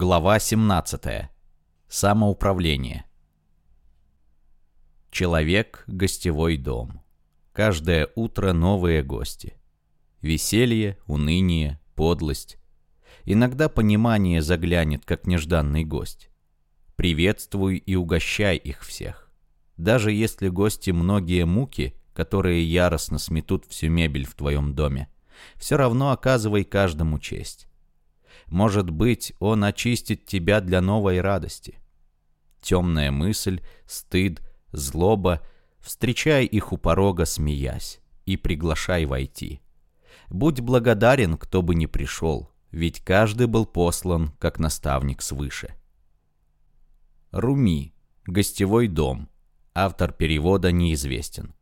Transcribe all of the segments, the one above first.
Глава 17. Самоуправление. Человек – гостевой дом. Каждое утро новые гости. Веселье, уныние, подлость. Иногда понимание заглянет, как нежданный гость. Приветствуй и угощай их всех. Даже если гости многие муки, которые яростно сметут всю мебель в твоем доме, все равно оказывай каждому честь. Может быть, он очистит тебя для новой радости. Темная мысль, стыд, злоба, встречай их у порога, смеясь, и приглашай войти. Будь благодарен, кто бы ни пришел, ведь каждый был послан, как наставник свыше. Руми. Гостевой дом. Автор перевода неизвестен.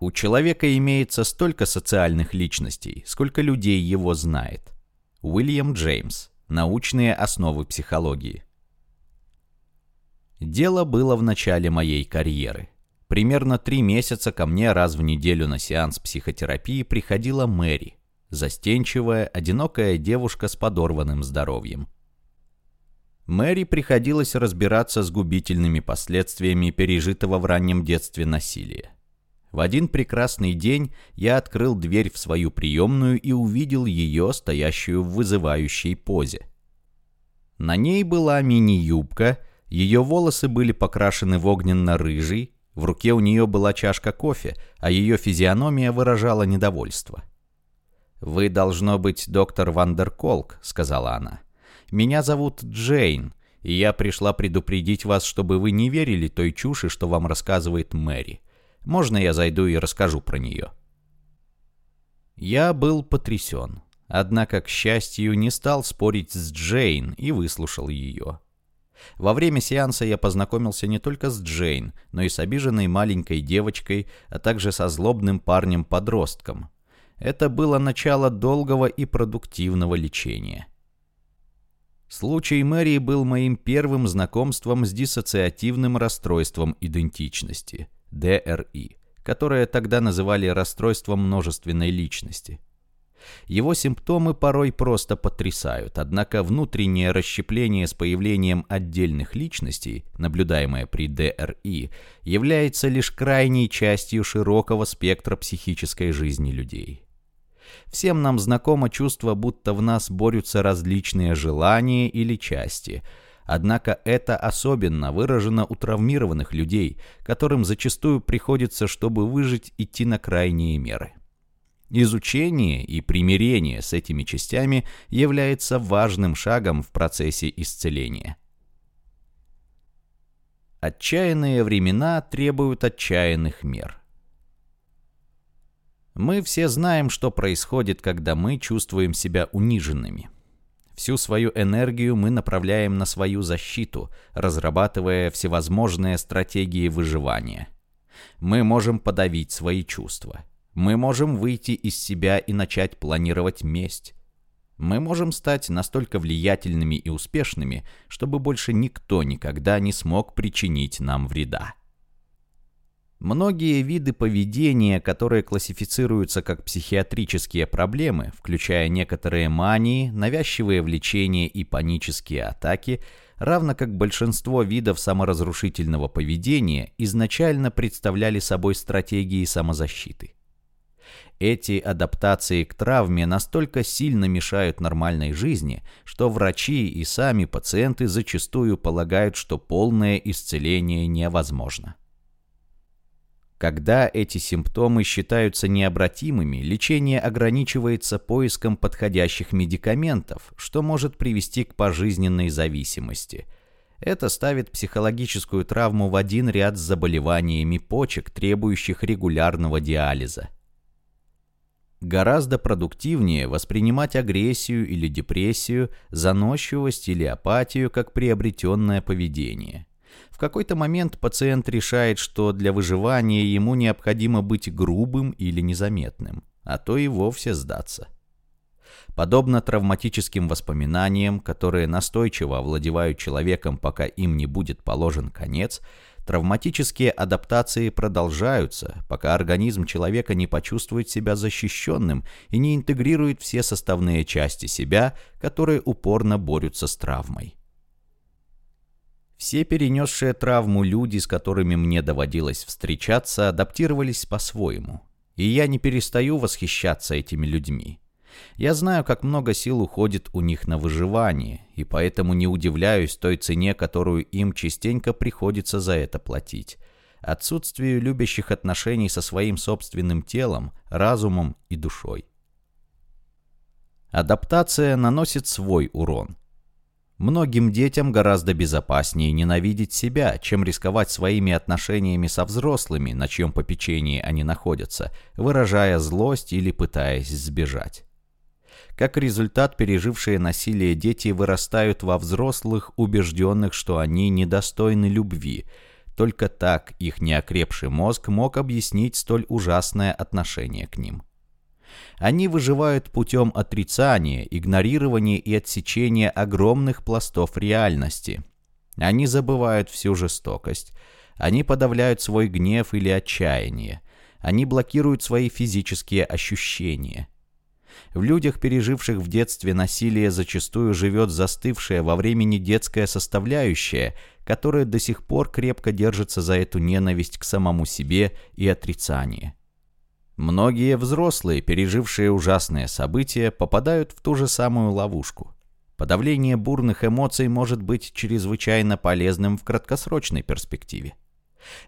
У человека имеется столько социальных личностей, сколько людей его знает. Уильям Джеймс. Научные основы психологии. Дело было в начале моей карьеры. Примерно три месяца ко мне раз в неделю на сеанс психотерапии приходила Мэри, застенчивая, одинокая девушка с подорванным здоровьем. Мэри приходилось разбираться с губительными последствиями пережитого в раннем детстве насилия. В один прекрасный день я открыл дверь в свою приемную и увидел ее, стоящую в вызывающей позе. На ней была мини-юбка, ее волосы были покрашены в огненно-рыжий, в руке у нее была чашка кофе, а ее физиономия выражала недовольство. «Вы, должно быть, доктор Вандерколк», — сказала она. «Меня зовут Джейн, и я пришла предупредить вас, чтобы вы не верили той чуши, что вам рассказывает Мэри. Можно я зайду и расскажу про нее?» Я был потрясен, однако, к счастью, не стал спорить с Джейн и выслушал ее. Во время сеанса я познакомился не только с Джейн, но и с обиженной маленькой девочкой, а также со злобным парнем-подростком. Это было начало долгого и продуктивного лечения. Случай Мэри был моим первым знакомством с диссоциативным расстройством идентичности – ДРИ, которое тогда называли расстройством множественной личности. Его симптомы порой просто потрясают, однако внутреннее расщепление с появлением отдельных личностей, наблюдаемое при ДРИ, является лишь крайней частью широкого спектра психической жизни людей. Всем нам знакомо чувство, будто в нас борются различные желания или части – Однако это особенно выражено у травмированных людей, которым зачастую приходится, чтобы выжить, идти на крайние меры. Изучение и примирение с этими частями является важным шагом в процессе исцеления. Отчаянные времена требуют отчаянных мер. Мы все знаем, что происходит, когда мы чувствуем себя униженными – Всю свою энергию мы направляем на свою защиту, разрабатывая всевозможные стратегии выживания. Мы можем подавить свои чувства. Мы можем выйти из себя и начать планировать месть. Мы можем стать настолько влиятельными и успешными, чтобы больше никто никогда не смог причинить нам вреда. Многие виды поведения, которые классифицируются как психиатрические проблемы, включая некоторые мании, навязчивые влечения и панические атаки, равно как большинство видов саморазрушительного поведения, изначально представляли собой стратегии самозащиты. Эти адаптации к травме настолько сильно мешают нормальной жизни, что врачи и сами пациенты зачастую полагают, что полное исцеление невозможно. Когда эти симптомы считаются необратимыми, лечение ограничивается поиском подходящих медикаментов, что может привести к пожизненной зависимости. Это ставит психологическую травму в один ряд с заболеваниями почек, требующих регулярного диализа. Гораздо продуктивнее воспринимать агрессию или депрессию, заносчивость или апатию как приобретенное поведение. В какой-то момент пациент решает, что для выживания ему необходимо быть грубым или незаметным, а то и вовсе сдаться. Подобно травматическим воспоминаниям, которые настойчиво овладевают человеком, пока им не будет положен конец, травматические адаптации продолжаются, пока организм человека не почувствует себя защищенным и не интегрирует все составные части себя, которые упорно борются с травмой. Все перенесшие травму люди, с которыми мне доводилось встречаться, адаптировались по-своему. И я не перестаю восхищаться этими людьми. Я знаю, как много сил уходит у них на выживание, и поэтому не удивляюсь той цене, которую им частенько приходится за это платить. Отсутствию любящих отношений со своим собственным телом, разумом и душой. Адаптация наносит свой урон. Многим детям гораздо безопаснее ненавидеть себя, чем рисковать своими отношениями со взрослыми, на чьем попечении они находятся, выражая злость или пытаясь сбежать. Как результат, пережившие насилие дети вырастают во взрослых, убежденных, что они недостойны любви. Только так их неокрепший мозг мог объяснить столь ужасное отношение к ним. Они выживают путем отрицания, игнорирования и отсечения огромных пластов реальности. Они забывают всю жестокость. Они подавляют свой гнев или отчаяние. Они блокируют свои физические ощущения. В людях, переживших в детстве насилие, зачастую живет застывшая во времени детская составляющая, которая до сих пор крепко держится за эту ненависть к самому себе и отрицание. Многие взрослые, пережившие ужасные события, попадают в ту же самую ловушку. Подавление бурных эмоций может быть чрезвычайно полезным в краткосрочной перспективе.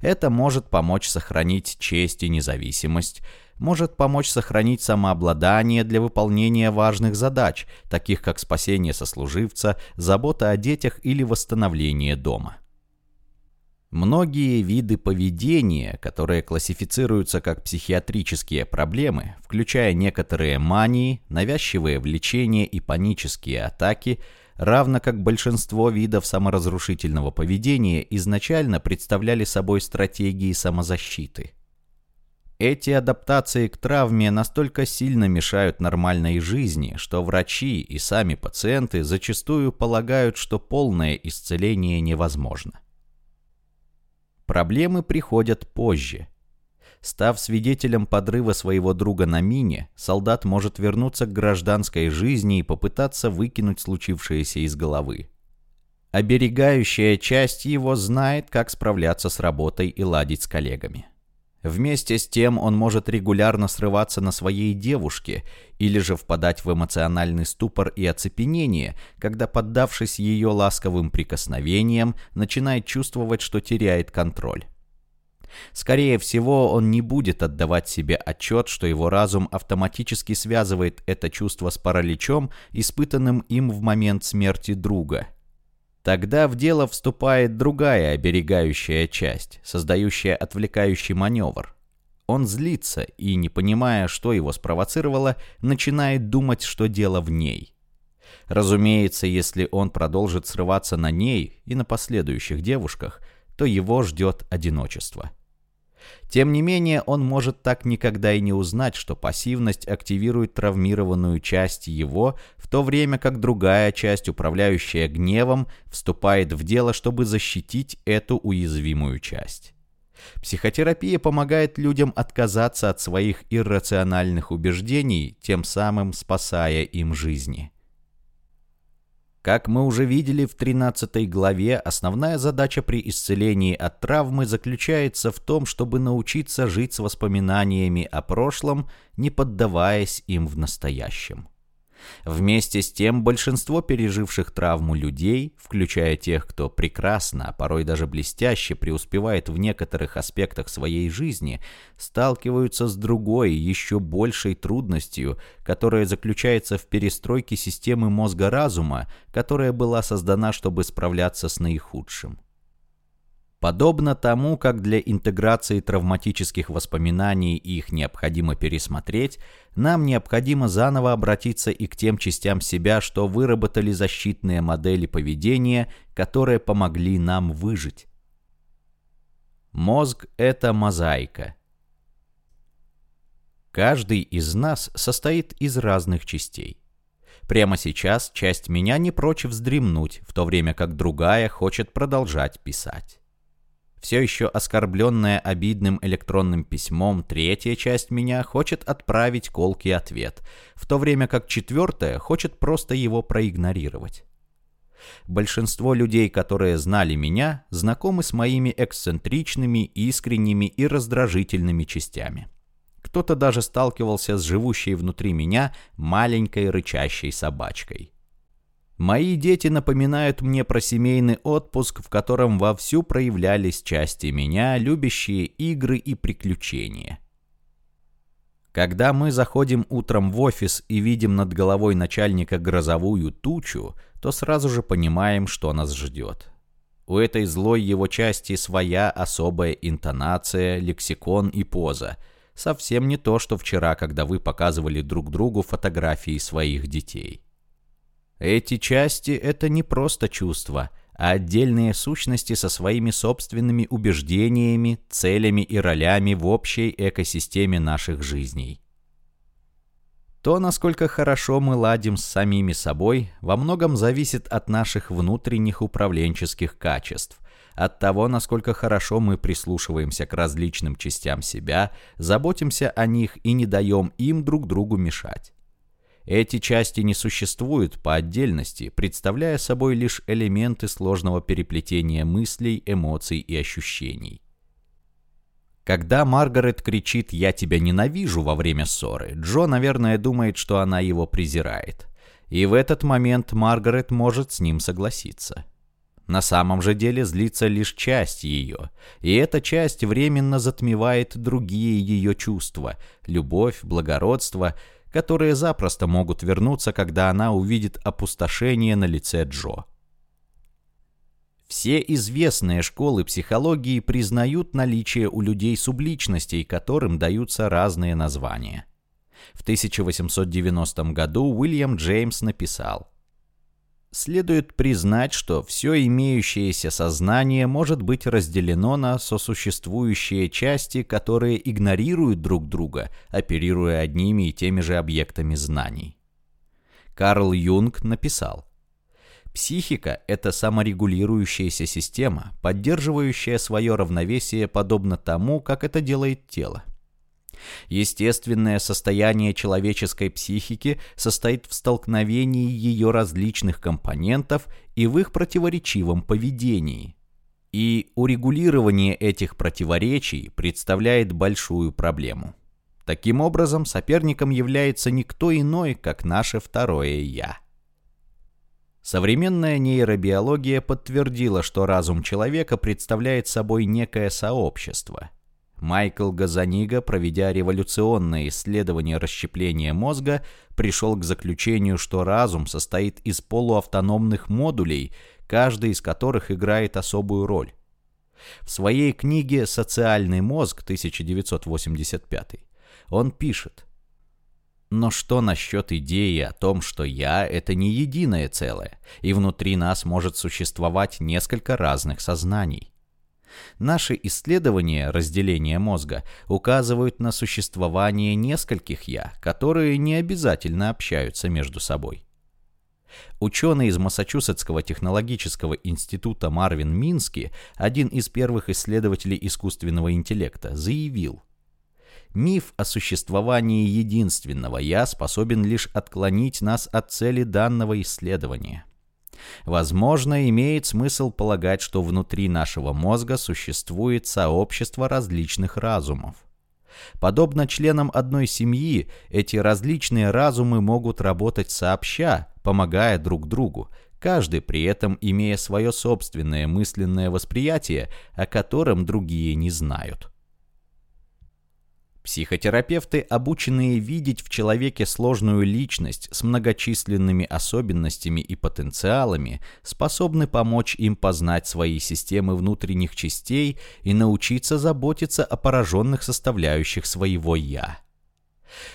Это может помочь сохранить честь и независимость, может помочь сохранить самообладание для выполнения важных задач, таких как спасение сослуживца, забота о детях или восстановление дома. Многие виды поведения, которые классифицируются как психиатрические проблемы, включая некоторые мании, навязчивые влечения и панические атаки, равно как большинство видов саморазрушительного поведения изначально представляли собой стратегии самозащиты – эти адаптации к травме настолько сильно мешают нормальной жизни, что врачи и сами пациенты зачастую полагают, что полное исцеление невозможно. Проблемы приходят позже. Став свидетелем подрыва своего друга на мине, солдат может вернуться к гражданской жизни и попытаться выкинуть случившееся из головы. Оберегающая часть его знает, как справляться с работой и ладить с коллегами. Вместе с тем он может регулярно срываться на своей девушке или же впадать в эмоциональный ступор и оцепенение, когда, поддавшись ее ласковым прикосновениям, начинает чувствовать, что теряет контроль. Скорее всего, он не будет отдавать себе отчет, что его разум автоматически связывает это чувство с параличом, испытанным им в момент смерти друга – Тогда в дело вступает другая оберегающая часть, создающая отвлекающий маневр. Он злится и, не понимая, что его спровоцировало, начинает думать, что дело в ней. Разумеется, если он продолжит срываться на ней и на последующих девушках, то его ждет одиночество. Тем не менее, он может так никогда и не узнать, что пассивность активирует травмированную часть его, в то время как другая часть, управляющая гневом, вступает в дело, чтобы защитить эту уязвимую часть. Психотерапия помогает людям отказаться от своих иррациональных убеждений, тем самым спасая им жизни. Как мы уже видели в 13 главе, основная задача при исцелении от травмы заключается в том, чтобы научиться жить с воспоминаниями о прошлом, не поддаваясь им в настоящем. Вместе с тем, большинство переживших травму людей, включая тех, кто прекрасно, а порой даже блестяще преуспевает в некоторых аспектах своей жизни, сталкиваются с другой, еще большей трудностью, которая заключается в перестройке системы мозга-разума, которая была создана, чтобы справляться с наихудшим. Подобно тому, как для интеграции травматических воспоминаний их необходимо пересмотреть, нам необходимо заново обратиться и к тем частям себя, что выработали защитные модели поведения, которые помогли нам выжить. Мозг – это мозаика. Каждый из нас состоит из разных частей. Прямо сейчас часть меня не прочь вздремнуть, в то время как другая хочет продолжать писать. Все еще оскорбленная обидным электронным письмом, третья часть меня хочет отправить колкий ответ, в то время как четвертая хочет просто его проигнорировать. Большинство людей, которые знали меня, знакомы с моими эксцентричными, искренними и раздражительными частями. Кто-то даже сталкивался с живущей внутри меня маленькой рычащей собачкой. Мои дети напоминают мне про семейный отпуск, в котором вовсю проявлялись части меня, любящие игры и приключения. Когда мы заходим утром в офис и видим над головой начальника грозовую тучу, то сразу же понимаем, что нас ждет. У этой злой его части своя особая интонация, лексикон и поза. Совсем не то, что вчера, когда вы показывали друг другу фотографии своих детей. Эти части — это не просто чувства, а отдельные сущности со своими собственными убеждениями, целями и ролями в общей экосистеме наших жизней. То, насколько хорошо мы ладим с самими собой, во многом зависит от наших внутренних управленческих качеств, от того, насколько хорошо мы прислушиваемся к различным частям себя, заботимся о них и не даем им друг другу мешать. Эти части не существуют по отдельности, представляя собой лишь элементы сложного переплетения мыслей, эмоций и ощущений. Когда Маргарет кричит «я тебя ненавижу» во время ссоры, Джо, наверное, думает, что она его презирает. И в этот момент Маргарет может с ним согласиться. На самом же деле злится лишь часть ее, и эта часть временно затмевает другие ее чувства – любовь, благородство – которые запросто могут вернуться, когда она увидит опустошение на лице Джо. Все известные школы психологии признают наличие у людей субличностей, которым даются разные названия. В 1890 году Уильям Джеймс написал Следует признать, что все имеющееся сознание может быть разделено на сосуществующие части, которые игнорируют друг друга, оперируя одними и теми же объектами знаний. Карл Юнг написал, Психика – это саморегулирующаяся система, поддерживающая свое равновесие подобно тому, как это делает тело. Естественное состояние человеческой психики состоит в столкновении ее различных компонентов и в их противоречивом поведении. И урегулирование этих противоречий представляет большую проблему. Таким образом, соперником является никто иной, как наше второе «я». Современная нейробиология подтвердила, что разум человека представляет собой некое сообщество – Майкл Газанига, проведя революционное исследование расщепления мозга, пришел к заключению, что разум состоит из полуавтономных модулей, каждый из которых играет особую роль. В своей книге «Социальный мозг» 1985 он пишет но что насчет идеи о том, что «я» — это не единое целое, и внутри нас может существовать несколько разных сознаний? Наши исследования разделения мозга указывают на существование нескольких «я», которые не обязательно общаются между собой. Ученый из Массачусетского технологического института Марвин Мински, один из первых исследователей искусственного интеллекта, заявил, Миф о существовании единственного «я» способен лишь отклонить нас от цели данного исследования. Возможно, имеет смысл полагать, что внутри нашего мозга существует сообщество различных разумов. Подобно членам одной семьи, эти различные разумы могут работать сообща, помогая друг другу, каждый при этом имея свое собственное мысленное восприятие, о котором другие не знают. Психотерапевты, обученные видеть в человеке сложную личность с многочисленными особенностями и потенциалами, способны помочь им познать свои системы внутренних частей и научиться заботиться о пораженных составляющих своего «я».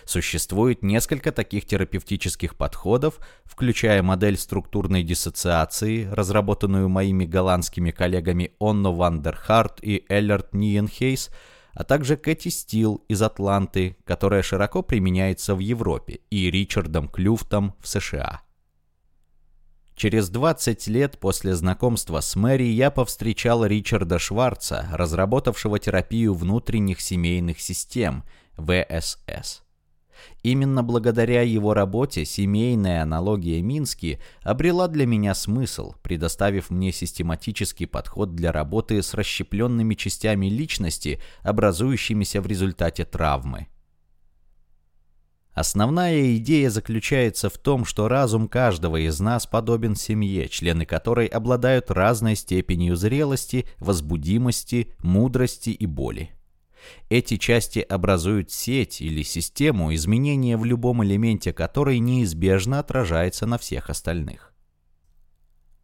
Существует несколько таких терапевтических подходов, включая модель структурной диссоциации, разработанную моими голландскими коллегами Онно Вандерхарт и Эллерт Ниенхейс – а также Кэти Стил из Атланты, которая широко применяется в Европе, и Ричардом Клюфтом в США. Через 20 лет после знакомства с Мэри я повстречал Ричарда Шварца, разработавшего терапию внутренних семейных систем, ВСС. Именно благодаря его работе семейная аналогия Мински обрела для меня смысл, предоставив мне систематический подход для работы с расщепленными частями личности, образующимися в результате травмы. Основная идея заключается в том, что разум каждого из нас подобен семье, члены которой обладают разной степенью зрелости, возбудимости, мудрости и боли. Эти части образуют сеть или систему, изменения в любом элементе которой неизбежно отражается на всех остальных.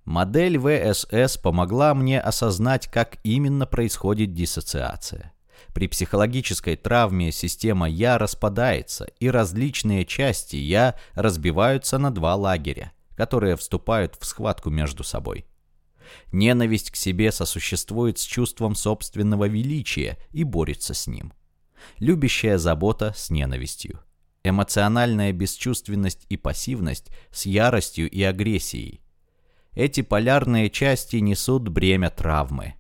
Модель ВСС помогла мне осознать, как именно происходит диссоциация. При психологической травме система «я» распадается, и различные части «я» разбиваются на два лагеря, которые вступают в схватку между собой. Ненависть к себе сосуществует с чувством собственного величия и борется с ним. Любящая забота с ненавистью. Эмоциональная бесчувственность и пассивность с яростью и агрессией. Эти полярные части несут бремя травмы.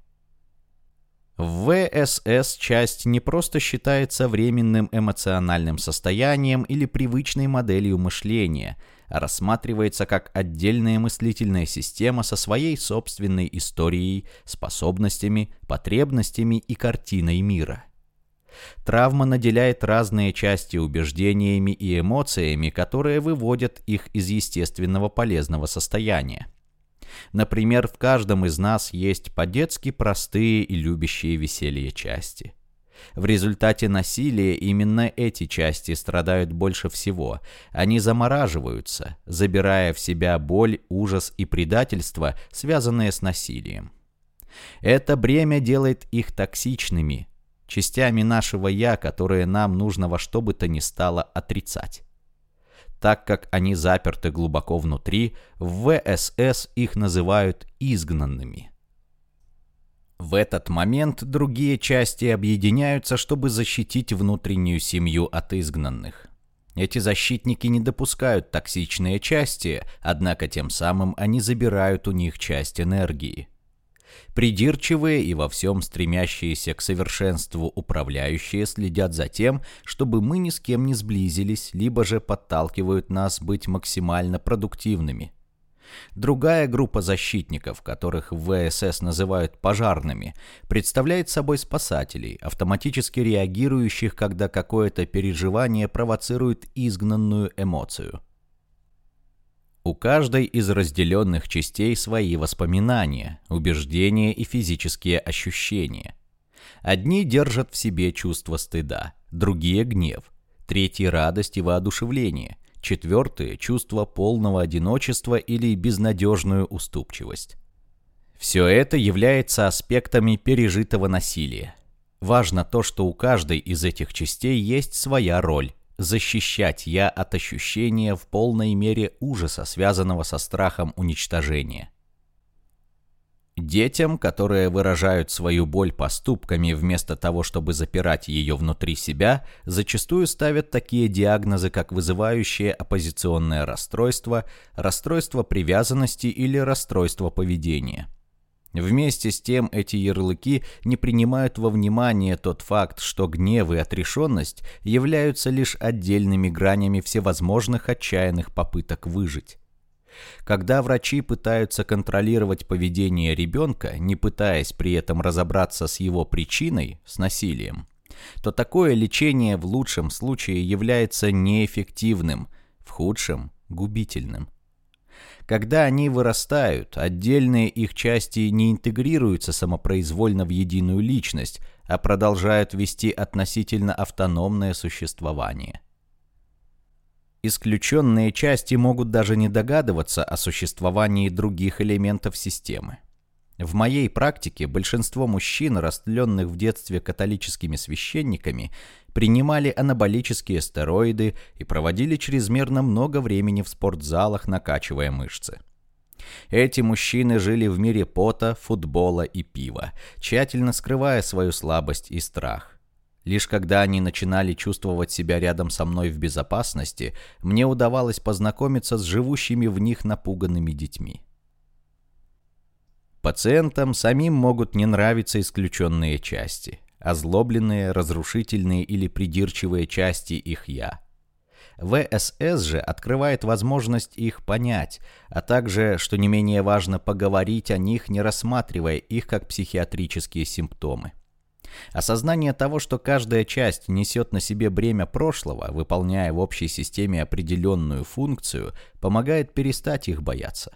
В ВСС часть не просто считается временным эмоциональным состоянием или привычной моделью мышления – рассматривается как отдельная мыслительная система со своей собственной историей, способностями, потребностями и картиной мира. Травма наделяет разные части убеждениями и эмоциями, которые выводят их из естественного полезного состояния. Например, в каждом из нас есть по-детски простые и любящие веселье части – в результате насилия именно эти части страдают больше всего. Они замораживаются, забирая в себя боль, ужас и предательство, связанные с насилием. Это бремя делает их токсичными, частями нашего «я», которые нам нужно во что бы то ни стало отрицать. Так как они заперты глубоко внутри, в ВСС их называют изгнанными. В этот момент другие части объединяются, чтобы защитить внутреннюю семью от изгнанных. Эти защитники не допускают токсичные части, однако тем самым они забирают у них часть энергии. Придирчивые и во всем стремящиеся к совершенству управляющие следят за тем, чтобы мы ни с кем не сблизились, либо же подталкивают нас быть максимально продуктивными – Другая группа защитников, которых в ВСС называют пожарными, представляет собой спасателей, автоматически реагирующих, когда какое-то переживание провоцирует изгнанную эмоцию. У каждой из разделенных частей свои воспоминания, убеждения и физические ощущения. Одни держат в себе чувство стыда, другие – гнев, третьи – радость и воодушевление, Четвертое – чувство полного одиночества или безнадежную уступчивость. Все это является аспектами пережитого насилия. Важно то, что у каждой из этих частей есть своя роль – защищать «я» от ощущения в полной мере ужаса, связанного со страхом уничтожения. Детям, которые выражают свою боль поступками вместо того, чтобы запирать ее внутри себя, зачастую ставят такие диагнозы, как вызывающее оппозиционное расстройство, расстройство привязанности или расстройство поведения. Вместе с тем эти ярлыки не принимают во внимание тот факт, что гнев и отрешенность являются лишь отдельными гранями всевозможных отчаянных попыток выжить. Когда врачи пытаются контролировать поведение ребенка, не пытаясь при этом разобраться с его причиной, с насилием, то такое лечение в лучшем случае является неэффективным, в худшем – губительным. Когда они вырастают, отдельные их части не интегрируются самопроизвольно в единую личность, а продолжают вести относительно автономное существование – Исключенные части могут даже не догадываться о существовании других элементов системы. В моей практике большинство мужчин, растленных в детстве католическими священниками, принимали анаболические стероиды и проводили чрезмерно много времени в спортзалах, накачивая мышцы. Эти мужчины жили в мире пота, футбола и пива, тщательно скрывая свою слабость и страх. Лишь когда они начинали чувствовать себя рядом со мной в безопасности, мне удавалось познакомиться с живущими в них напуганными детьми. Пациентам самим могут не нравиться исключенные части, озлобленные, разрушительные или придирчивые части их «я». ВСС же открывает возможность их понять, а также, что не менее важно, поговорить о них, не рассматривая их как психиатрические симптомы. Осознание того, что каждая часть несет на себе бремя прошлого, выполняя в общей системе определенную функцию, помогает перестать их бояться.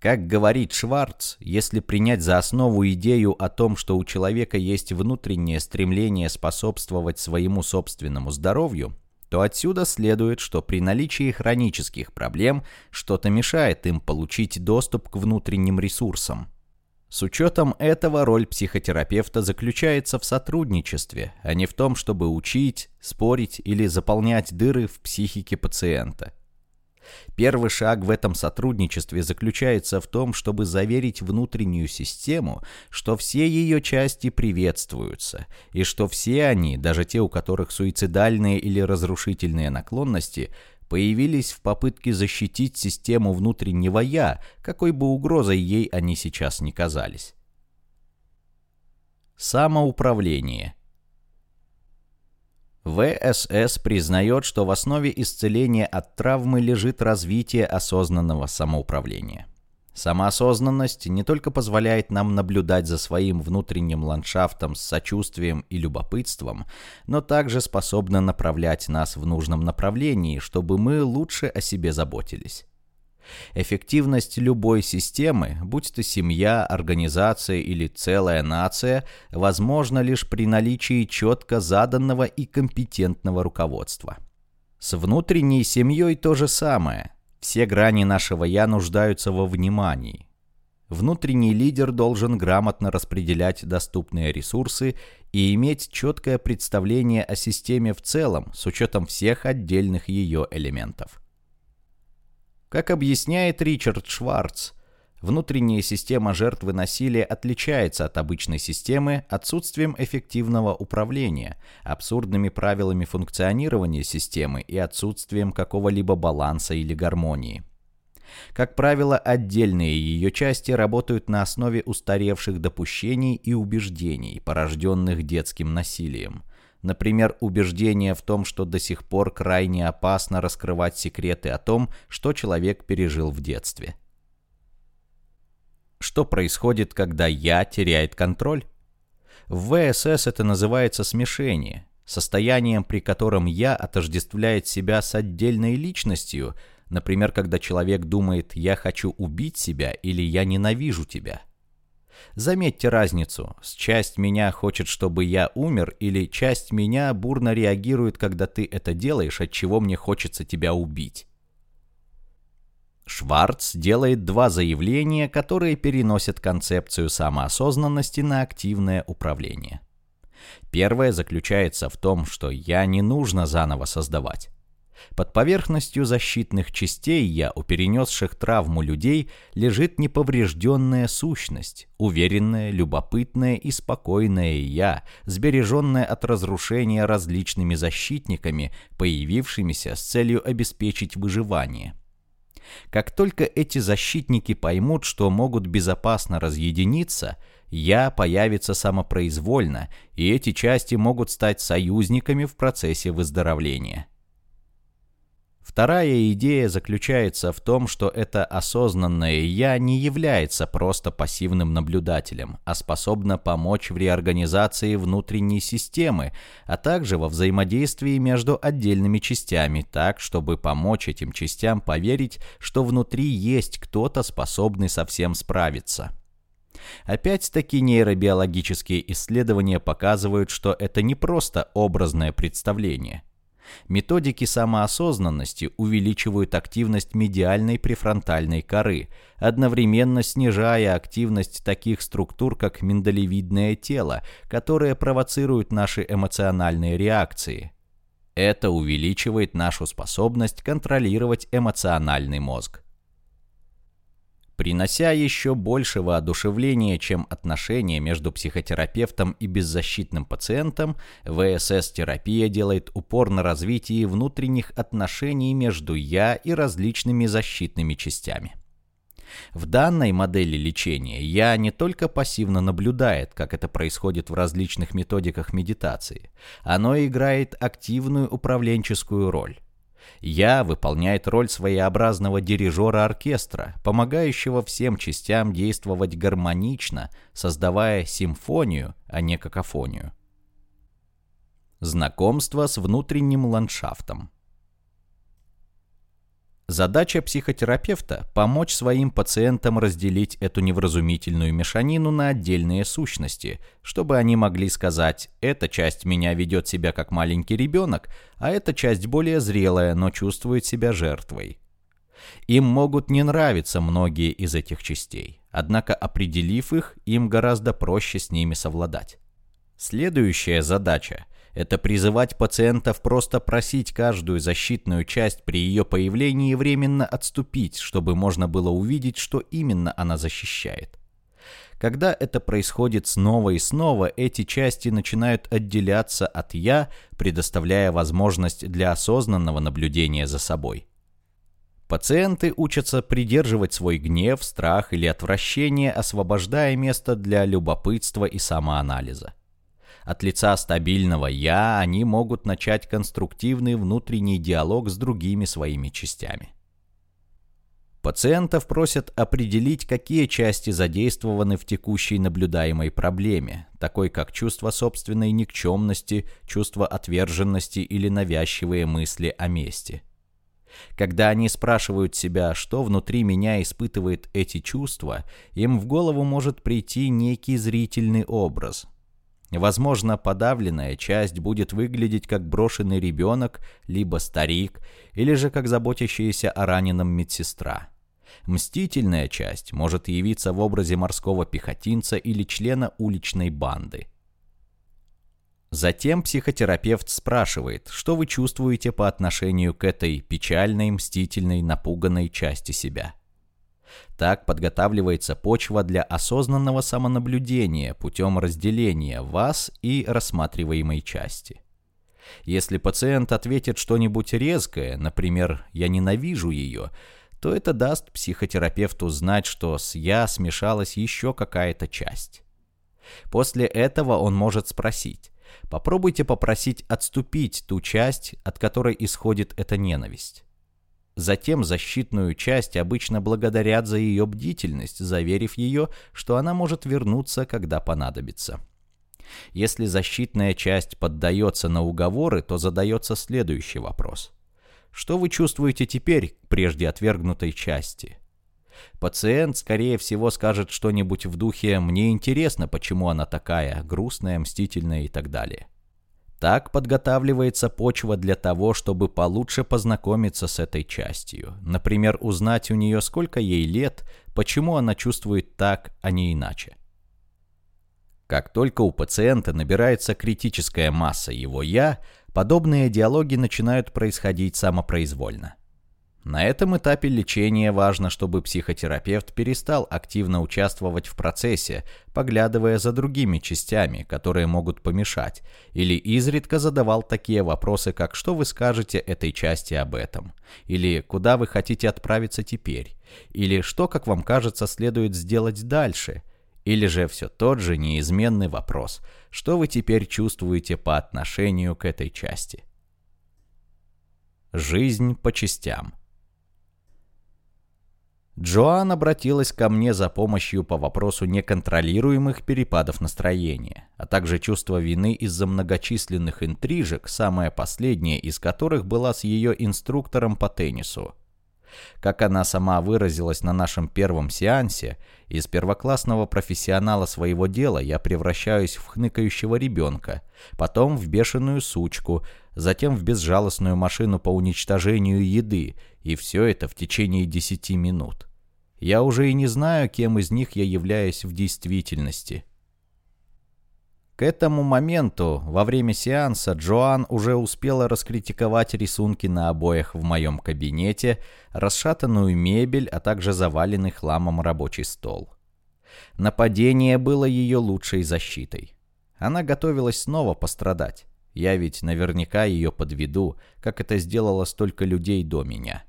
Как говорит Шварц, если принять за основу идею о том, что у человека есть внутреннее стремление способствовать своему собственному здоровью, то отсюда следует, что при наличии хронических проблем что-то мешает им получить доступ к внутренним ресурсам. С учетом этого роль психотерапевта заключается в сотрудничестве, а не в том, чтобы учить, спорить или заполнять дыры в психике пациента. Первый шаг в этом сотрудничестве заключается в том, чтобы заверить внутреннюю систему, что все ее части приветствуются, и что все они, даже те, у которых суицидальные или разрушительные наклонности, появились в попытке защитить систему внутреннего «я», какой бы угрозой ей они сейчас не казались. Самоуправление ВСС признает, что в основе исцеления от травмы лежит развитие осознанного самоуправления. Самоосознанность не только позволяет нам наблюдать за своим внутренним ландшафтом с сочувствием и любопытством, но также способна направлять нас в нужном направлении, чтобы мы лучше о себе заботились. Эффективность любой системы, будь то семья, организация или целая нация, возможна лишь при наличии четко заданного и компетентного руководства. С внутренней семьей то же самое. Все грани нашего «я» нуждаются во внимании. Внутренний лидер должен грамотно распределять доступные ресурсы и иметь четкое представление о системе в целом с учетом всех отдельных ее элементов. Как объясняет Ричард Шварц, внутренняя система жертвы насилия отличается от обычной системы отсутствием эффективного управления, абсурдными правилами функционирования системы и отсутствием какого-либо баланса или гармонии. Как правило, отдельные ее части работают на основе устаревших допущений и убеждений, порожденных детским насилием. Например, убеждение в том, что до сих пор крайне опасно раскрывать секреты о том, что человек пережил в детстве. Что происходит, когда «я» теряет контроль? В ВСС это называется смешение, состоянием, при котором «я» отождествляет себя с отдельной личностью, например, когда человек думает «я хочу убить себя» или «я ненавижу тебя». Заметьте разницу. Часть меня хочет, чтобы я умер, или часть меня бурно реагирует, когда ты это делаешь, от чего мне хочется тебя убить. Шварц делает два заявления, которые переносят концепцию самоосознанности на активное управление. Первое заключается в том, что я не нужно заново создавать. Под поверхностью защитных частей я, у перенесших травму людей, лежит неповрежденная сущность, уверенная, любопытная и спокойная я, сбереженная от разрушения различными защитниками, появившимися с целью обеспечить выживание. Как только эти защитники поймут, что могут безопасно разъединиться, я появится самопроизвольно, и эти части могут стать союзниками в процессе выздоровления. Вторая идея заключается в том, что это осознанное «я» не является просто пассивным наблюдателем, а способно помочь в реорганизации внутренней системы, а также во взаимодействии между отдельными частями, так, чтобы помочь этим частям поверить, что внутри есть кто-то, способный со всем справиться. Опять-таки нейробиологические исследования показывают, что это не просто образное представление. Методики самоосознанности увеличивают активность медиальной префронтальной коры, одновременно снижая активность таких структур, как миндалевидное тело, которые провоцируют наши эмоциональные реакции. Это увеличивает нашу способность контролировать эмоциональный мозг. Принося еще больше воодушевления, чем отношения между психотерапевтом и беззащитным пациентом, ВСС-терапия делает упор на развитии внутренних отношений между «я» и различными защитными частями. В данной модели лечения я не только пассивно наблюдает, как это происходит в различных методиках медитации, оно играет активную управленческую роль. Я выполняет роль своеобразного дирижера оркестра, помогающего всем частям действовать гармонично, создавая симфонию, а не какофонию. Знакомство с внутренним ландшафтом. Задача психотерапевта – помочь своим пациентам разделить эту невразумительную мешанину на отдельные сущности, чтобы они могли сказать «эта часть меня ведет себя как маленький ребенок, а эта часть более зрелая, но чувствует себя жертвой». Им могут не нравиться многие из этих частей, однако определив их, им гораздо проще с ними совладать. Следующая задача – это призывать пациентов просто просить каждую защитную часть при ее появлении временно отступить, чтобы можно было увидеть, что именно она защищает. Когда это происходит снова и снова, эти части начинают отделяться от «я», предоставляя возможность для осознанного наблюдения за собой. Пациенты учатся придерживать свой гнев, страх или отвращение, освобождая место для любопытства и самоанализа. От лица стабильного «я» они могут начать конструктивный внутренний диалог с другими своими частями. Пациентов просят определить, какие части задействованы в текущей наблюдаемой проблеме, такой как чувство собственной никчемности, чувство отверженности или навязчивые мысли о мести. Когда они спрашивают себя, что внутри меня испытывает эти чувства, им в голову может прийти некий зрительный образ – Возможно, подавленная часть будет выглядеть как брошенный ребенок, либо старик, или же как заботящаяся о раненом медсестра. Мстительная часть может явиться в образе морского пехотинца или члена уличной банды. Затем психотерапевт спрашивает, что вы чувствуете по отношению к этой печальной, мстительной, напуганной части себя. Так подготавливается почва для осознанного самонаблюдения путем разделения вас и рассматриваемой части. Если пациент ответит что-нибудь резкое, например, «я ненавижу ее», то это даст психотерапевту знать, что с «я» смешалась еще какая-то часть. После этого он может спросить, попробуйте попросить отступить ту часть, от которой исходит эта ненависть. Затем защитную часть обычно благодарят за ее бдительность, заверив ее, что она может вернуться, когда понадобится. Если защитная часть поддается на уговоры, то задается следующий вопрос. Что вы чувствуете теперь прежде отвергнутой части? Пациент, скорее всего, скажет что-нибудь в духе «мне интересно, почему она такая, грустная, мстительная и так далее». Так подготавливается почва для того, чтобы получше познакомиться с этой частью. Например, узнать у нее, сколько ей лет, почему она чувствует так, а не иначе. Как только у пациента набирается критическая масса его «я», подобные диалоги начинают происходить самопроизвольно. На этом этапе лечения важно, чтобы психотерапевт перестал активно участвовать в процессе, поглядывая за другими частями, которые могут помешать, или изредка задавал такие вопросы, как «что вы скажете этой части об этом?» или «куда вы хотите отправиться теперь?» или «что, как вам кажется, следует сделать дальше?» или же все тот же неизменный вопрос «что вы теперь чувствуете по отношению к этой части?» Жизнь по частям Джоан обратилась ко мне за помощью по вопросу неконтролируемых перепадов настроения, а также чувства вины из-за многочисленных интрижек, самая последняя из которых была с ее инструктором по теннису. Как она сама выразилась на нашем первом сеансе, из первоклассного профессионала своего дела я превращаюсь в хныкающего ребенка, потом в бешеную сучку, затем в безжалостную машину по уничтожению еды, и все это в течение десяти минут. Я уже и не знаю, кем из них я являюсь в действительности. К этому моменту, во время сеанса, Джоан уже успела раскритиковать рисунки на обоях в моем кабинете, расшатанную мебель, а также заваленный хламом рабочий стол. Нападение было ее лучшей защитой. Она готовилась снова пострадать. Я ведь наверняка ее подведу, как это сделало столько людей до меня.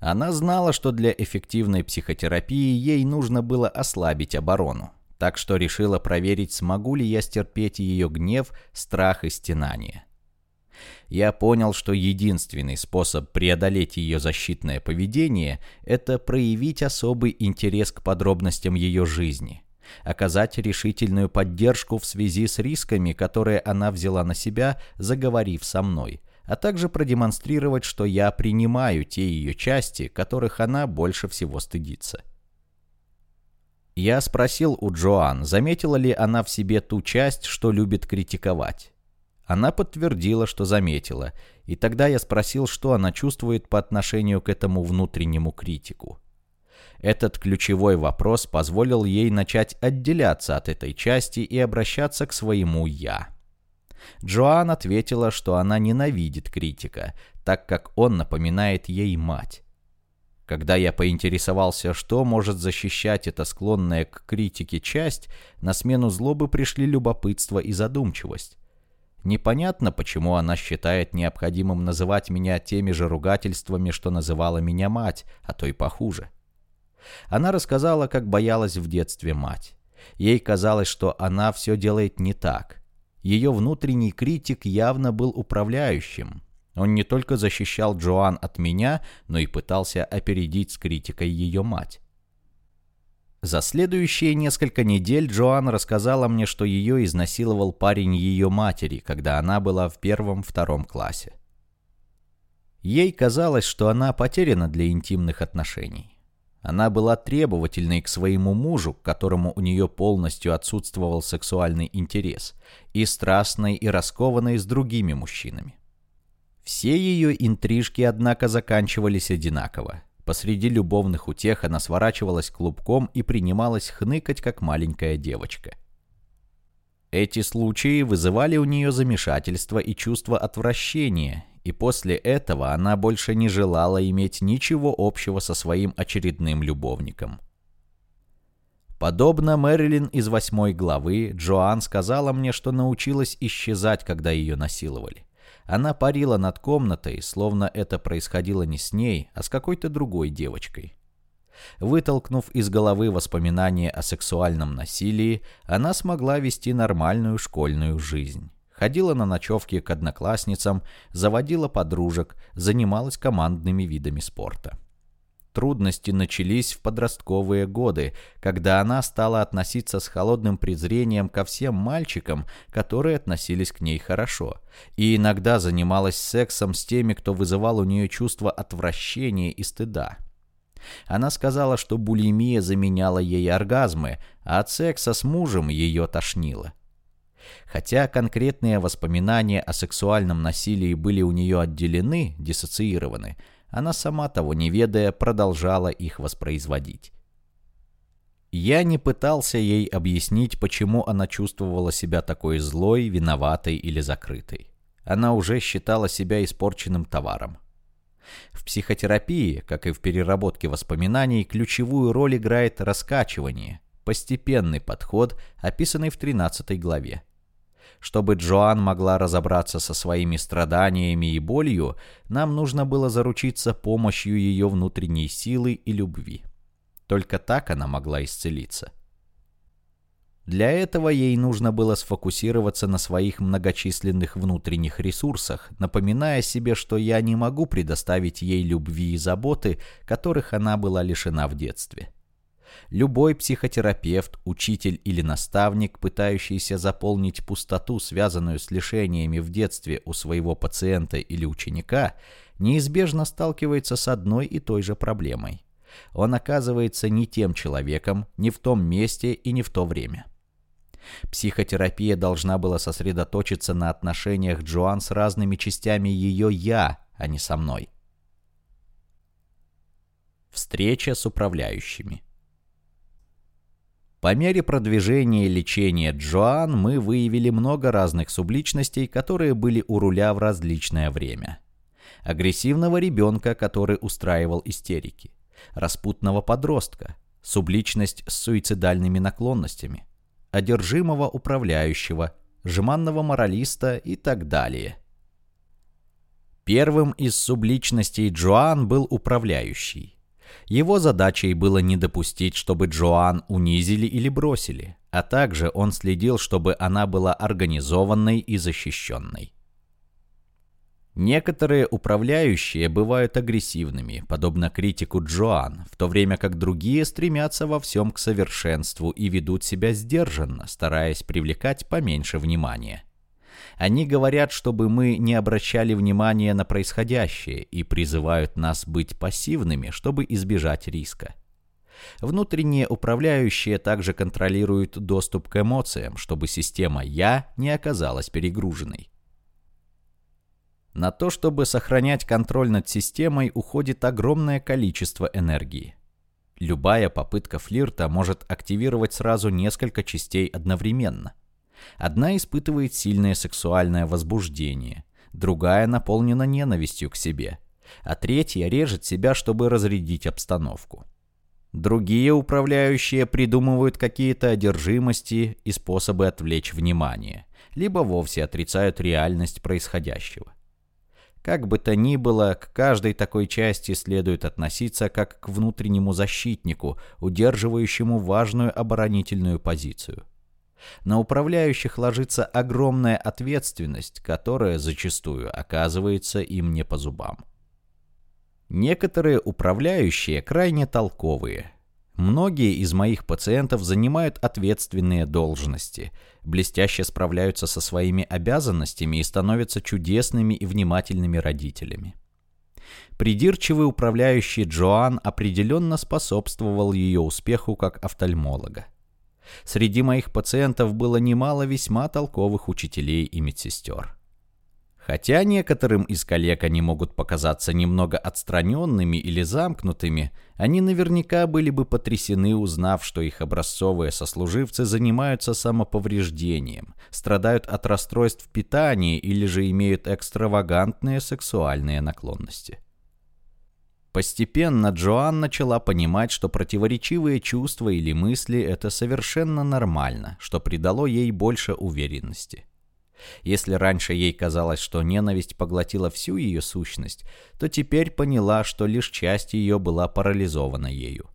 Она знала, что для эффективной психотерапии ей нужно было ослабить оборону так что решила проверить, смогу ли я стерпеть ее гнев, страх и стенание. Я понял, что единственный способ преодолеть ее защитное поведение – это проявить особый интерес к подробностям ее жизни, оказать решительную поддержку в связи с рисками, которые она взяла на себя, заговорив со мной, а также продемонстрировать, что я принимаю те ее части, которых она больше всего стыдится. Я спросил у Джоан, заметила ли она в себе ту часть, что любит критиковать. Она подтвердила, что заметила, и тогда я спросил, что она чувствует по отношению к этому внутреннему критику. Этот ключевой вопрос позволил ей начать отделяться от этой части и обращаться к своему «я». Джоан ответила, что она ненавидит критика, так как он напоминает ей мать. Когда я поинтересовался, что может защищать эта склонная к критике часть, на смену злобы пришли любопытство и задумчивость. Непонятно, почему она считает необходимым называть меня теми же ругательствами, что называла меня мать, а то и похуже. Она рассказала, как боялась в детстве мать. Ей казалось, что она все делает не так. Ее внутренний критик явно был управляющим, он не только защищал Джоан от меня, но и пытался опередить с критикой ее мать. За следующие несколько недель Джоан рассказала мне, что ее изнасиловал парень ее матери, когда она была в первом-втором классе. Ей казалось, что она потеряна для интимных отношений. Она была требовательной к своему мужу, к которому у нее полностью отсутствовал сексуальный интерес, и страстной и раскованной с другими мужчинами. Все ее интрижки, однако, заканчивались одинаково. Посреди любовных утех она сворачивалась клубком и принималась хныкать, как маленькая девочка. Эти случаи вызывали у нее замешательство и чувство отвращения, и после этого она больше не желала иметь ничего общего со своим очередным любовником. Подобно Мэрилин из восьмой главы, Джоан сказала мне, что научилась исчезать, когда ее насиловали. Она парила над комнатой, словно это происходило не с ней, а с какой-то другой девочкой. Вытолкнув из головы воспоминания о сексуальном насилии, она смогла вести нормальную школьную жизнь. Ходила на ночевки к одноклассницам, заводила подружек, занималась командными видами спорта. Трудности начались в подростковые годы, когда она стала относиться с холодным презрением ко всем мальчикам, которые относились к ней хорошо, и иногда занималась сексом с теми, кто вызывал у нее чувство отвращения и стыда. Она сказала, что булимия заменяла ей оргазмы, а от секса с мужем ее тошнило. Хотя конкретные воспоминания о сексуальном насилии были у нее отделены, диссоциированы, она сама того не ведая продолжала их воспроизводить. Я не пытался ей объяснить, почему она чувствовала себя такой злой, виноватой или закрытой. Она уже считала себя испорченным товаром. В психотерапии, как и в переработке воспоминаний, ключевую роль играет раскачивание, постепенный подход, описанный в 13 главе. Чтобы Джоан могла разобраться со своими страданиями и болью, нам нужно было заручиться помощью ее внутренней силы и любви. Только так она могла исцелиться. Для этого ей нужно было сфокусироваться на своих многочисленных внутренних ресурсах, напоминая себе, что я не могу предоставить ей любви и заботы, которых она была лишена в детстве. Любой психотерапевт, учитель или наставник, пытающийся заполнить пустоту, связанную с лишениями в детстве у своего пациента или ученика, неизбежно сталкивается с одной и той же проблемой. Он оказывается не тем человеком, не в том месте и не в то время. Психотерапия должна была сосредоточиться на отношениях Джоан с разными частями ее «я», а не со мной. Встреча с управляющими – По мере продвижения лечения Джоан мы выявили много разных субличностей, которые были у руля в различное время. Агрессивного ребенка, который устраивал истерики. Распутного подростка. Субличность с суицидальными наклонностями. Одержимого управляющего. Жеманного моралиста и так далее. Первым из субличностей Джоан был управляющий. Его задачей было не допустить, чтобы Джоан унизили или бросили, а также он следил, чтобы она была организованной и защищенной. Некоторые управляющие бывают агрессивными, подобно критику Джоан, в то время как другие стремятся во всем к совершенству и ведут себя сдержанно, стараясь привлекать поменьше внимания. Они говорят, чтобы мы не обращали внимания на происходящее и призывают нас быть пассивными, чтобы избежать риска. Внутренние управляющие также контролируют доступ к эмоциям, чтобы система «я» не оказалась перегруженной. На то, чтобы сохранять контроль над системой, уходит огромное количество энергии. Любая попытка флирта может активировать сразу несколько частей одновременно. Одна испытывает сильное сексуальное возбуждение, другая наполнена ненавистью к себе, а третья режет себя, чтобы разрядить обстановку. Другие управляющие придумывают какие-то одержимости и способы отвлечь внимание, либо вовсе отрицают реальность происходящего. Как бы то ни было, к каждой такой части следует относиться как к внутреннему защитнику, удерживающему важную оборонительную позицию. На управляющих ложится огромная ответственность, которая зачастую оказывается им не по зубам. Некоторые управляющие крайне толковые. Многие из моих пациентов занимают ответственные должности, блестяще справляются со своими обязанностями и становятся чудесными и внимательными родителями. Придирчивый управляющий Джоан определенно способствовал ее успеху как офтальмолога. Среди моих пациентов было немало весьма толковых учителей и медсестер. Хотя некоторым из коллег они могут показаться немного отстраненными или замкнутыми, они наверняка были бы потрясены, узнав, что их образцовые сослуживцы занимаются самоповреждением, страдают от расстройств питания или же имеют экстравагантные сексуальные наклонности. Постепенно Джоан начала понимать, что противоречивые чувства или мысли – это совершенно нормально, что придало ей больше уверенности. Если раньше ей казалось, что ненависть поглотила всю ее сущность, то теперь поняла, что лишь часть ее была парализована ею.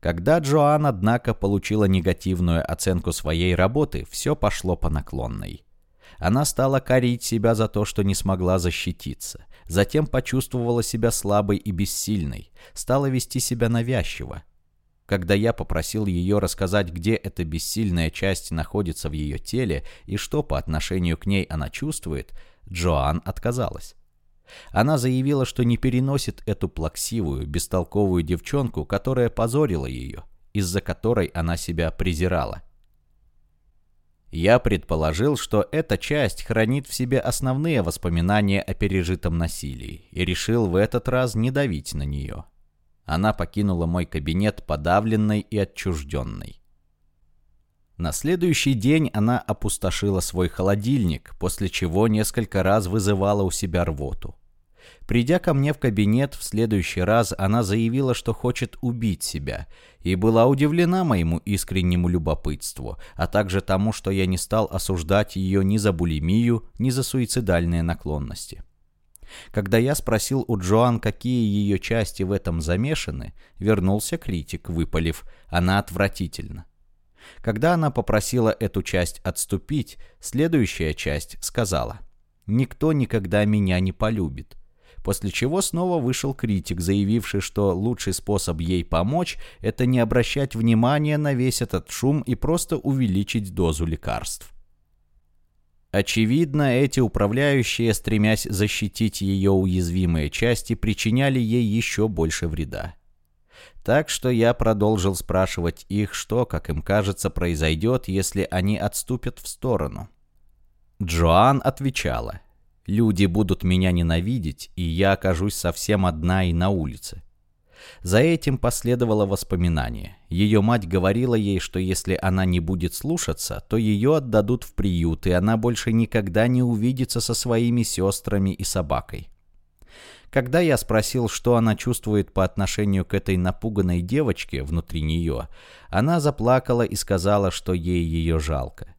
Когда Джоан, однако, получила негативную оценку своей работы, все пошло по наклонной. Она стала корить себя за то, что не смогла защититься. Затем почувствовала себя слабой и бессильной, стала вести себя навязчиво. Когда я попросил ее рассказать, где эта бессильная часть находится в ее теле и что по отношению к ней она чувствует, Джоан отказалась. Она заявила, что не переносит эту плаксивую, бестолковую девчонку, которая позорила ее, из-за которой она себя презирала. Я предположил, что эта часть хранит в себе основные воспоминания о пережитом насилии, и решил в этот раз не давить на нее. Она покинула мой кабинет подавленной и отчужденной. На следующий день она опустошила свой холодильник, после чего несколько раз вызывала у себя рвоту. Придя ко мне в кабинет в следующий раз, она заявила, что хочет убить себя, и была удивлена моему искреннему любопытству, а также тому, что я не стал осуждать ее ни за булимию, ни за суицидальные наклонности. Когда я спросил у Джоан, какие ее части в этом замешаны, вернулся критик, выпалив «она отвратительна». Когда она попросила эту часть отступить, следующая часть сказала «никто никогда меня не полюбит» после чего снова вышел критик, заявивший, что лучший способ ей помочь – это не обращать внимания на весь этот шум и просто увеличить дозу лекарств. Очевидно, эти управляющие, стремясь защитить ее уязвимые части, причиняли ей еще больше вреда. Так что я продолжил спрашивать их, что, как им кажется, произойдет, если они отступят в сторону. Джоан отвечала – Люди будут меня ненавидеть, и я окажусь совсем одна и на улице. За этим последовало воспоминание. Ее мать говорила ей, что если она не будет слушаться, то ее отдадут в приют, и она больше никогда не увидится со своими сестрами и собакой. Когда я спросил, что она чувствует по отношению к этой напуганной девочке внутри нее, она заплакала и сказала, что ей ее жалко.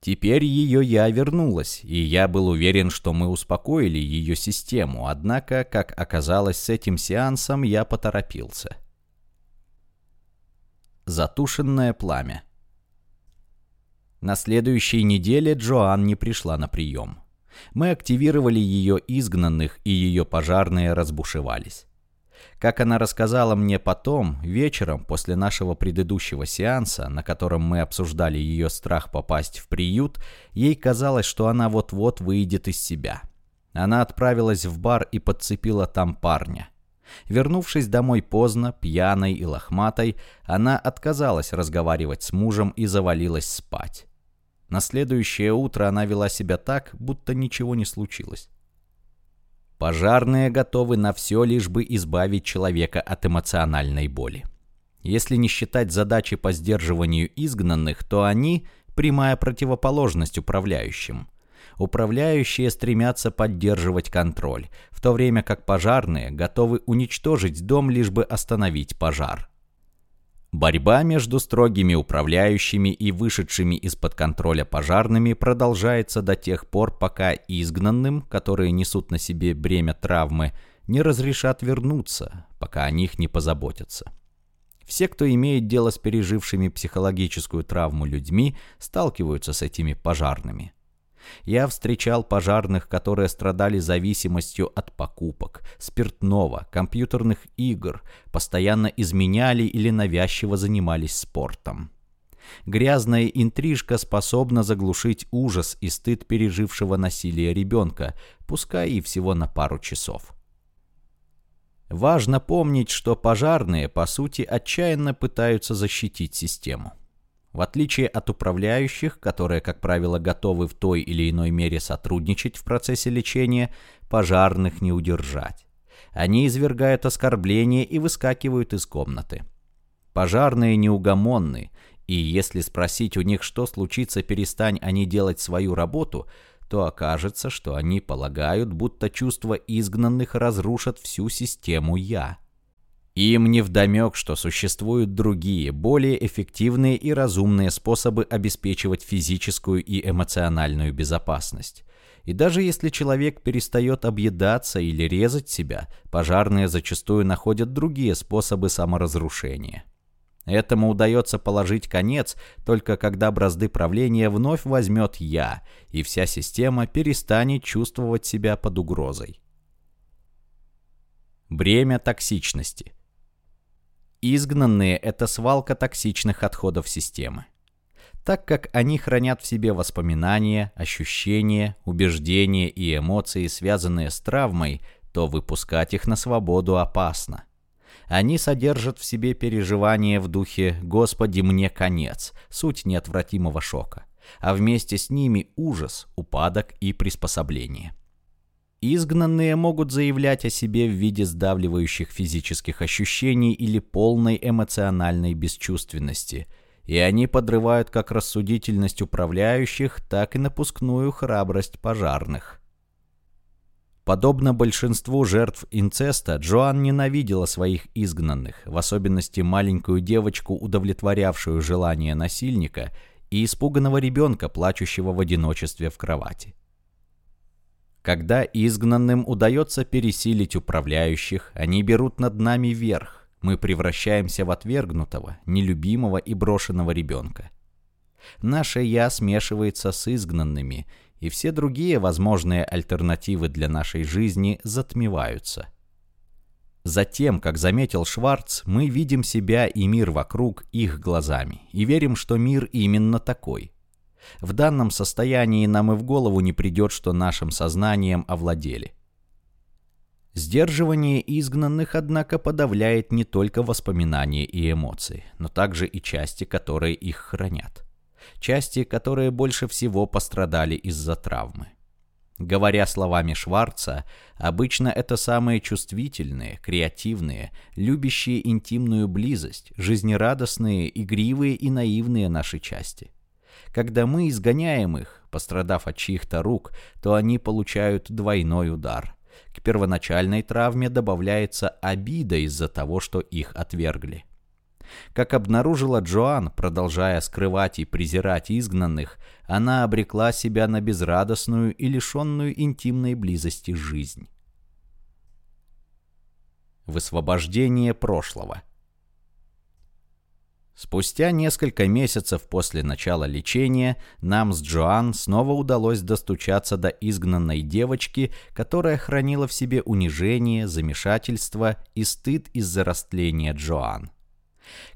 Теперь ее я вернулась, и я был уверен, что мы успокоили ее систему, однако, как оказалось, с этим сеансом я поторопился. Затушенное пламя На следующей неделе Джоан не пришла на прием. Мы активировали ее изгнанных, и ее пожарные разбушевались. Как она рассказала мне потом, вечером после нашего предыдущего сеанса, на котором мы обсуждали ее страх попасть в приют, ей казалось, что она вот-вот выйдет из себя. Она отправилась в бар и подцепила там парня. Вернувшись домой поздно, пьяной и лохматой, она отказалась разговаривать с мужем и завалилась спать. На следующее утро она вела себя так, будто ничего не случилось. Пожарные готовы на все, лишь бы избавить человека от эмоциональной боли. Если не считать задачи по сдерживанию изгнанных, то они – прямая противоположность управляющим. Управляющие стремятся поддерживать контроль, в то время как пожарные готовы уничтожить дом, лишь бы остановить пожар. Борьба между строгими управляющими и вышедшими из-под контроля пожарными продолжается до тех пор, пока изгнанным, которые несут на себе бремя травмы, не разрешат вернуться, пока о них не позаботятся. Все, кто имеет дело с пережившими психологическую травму людьми, сталкиваются с этими пожарными. Я встречал пожарных, которые страдали зависимостью от покупок, спиртного, компьютерных игр, постоянно изменяли или навязчиво занимались спортом. Грязная интрижка способна заглушить ужас и стыд пережившего насилие ребенка, пускай и всего на пару часов. Важно помнить, что пожарные, по сути, отчаянно пытаются защитить систему. В отличие от управляющих, которые, как правило, готовы в той или иной мере сотрудничать в процессе лечения, пожарных не удержать. Они извергают оскорбления и выскакивают из комнаты. Пожарные неугомонны, и если спросить у них, что случится, перестань они делать свою работу, то окажется, что они полагают, будто чувства изгнанных разрушат всю систему «я». Им невдомек, что существуют другие, более эффективные и разумные способы обеспечивать физическую и эмоциональную безопасность. И даже если человек перестает объедаться или резать себя, пожарные зачастую находят другие способы саморазрушения. Этому удается положить конец только когда бразды правления вновь возьмет «я», и вся система перестанет чувствовать себя под угрозой. Бремя токсичности – Изгнанные – это свалка токсичных отходов системы. Так как они хранят в себе воспоминания, ощущения, убеждения и эмоции, связанные с травмой, то выпускать их на свободу опасно. Они содержат в себе переживания в духе «Господи, мне конец», суть неотвратимого шока, а вместе с ними ужас, упадок и приспособление. Изгнанные могут заявлять о себе в виде сдавливающих физических ощущений или полной эмоциональной бесчувственности, и они подрывают как рассудительность управляющих, так и напускную храбрость пожарных. Подобно большинству жертв инцеста, Джоан ненавидела своих изгнанных, в особенности маленькую девочку, удовлетворявшую желание насильника, и испуганного ребенка, плачущего в одиночестве в кровати. Когда изгнанным удается пересилить управляющих, они берут над нами верх. Мы превращаемся в отвергнутого, нелюбимого и брошенного ребенка. Наше «я» смешивается с изгнанными, и все другие возможные альтернативы для нашей жизни затмеваются. Затем, как заметил Шварц, мы видим себя и мир вокруг их глазами и верим, что мир именно такой – в данном состоянии нам и в голову не придет, что нашим сознанием овладели. Сдерживание изгнанных, однако, подавляет не только воспоминания и эмоции, но также и части, которые их хранят. Части, которые больше всего пострадали из-за травмы. Говоря словами Шварца, обычно это самые чувствительные, креативные, любящие интимную близость, жизнерадостные, игривые и наивные наши части. Когда мы изгоняем их, пострадав от чьих-то рук, то они получают двойной удар. К первоначальной травме добавляется обида из-за того, что их отвергли. Как обнаружила Джоан, продолжая скрывать и презирать изгнанных, она обрекла себя на безрадостную и лишенную интимной близости жизнь. Высвобождение прошлого Спустя несколько месяцев после начала лечения нам с Джоан снова удалось достучаться до изгнанной девочки, которая хранила в себе унижение, замешательство и стыд из-за растления Джоан.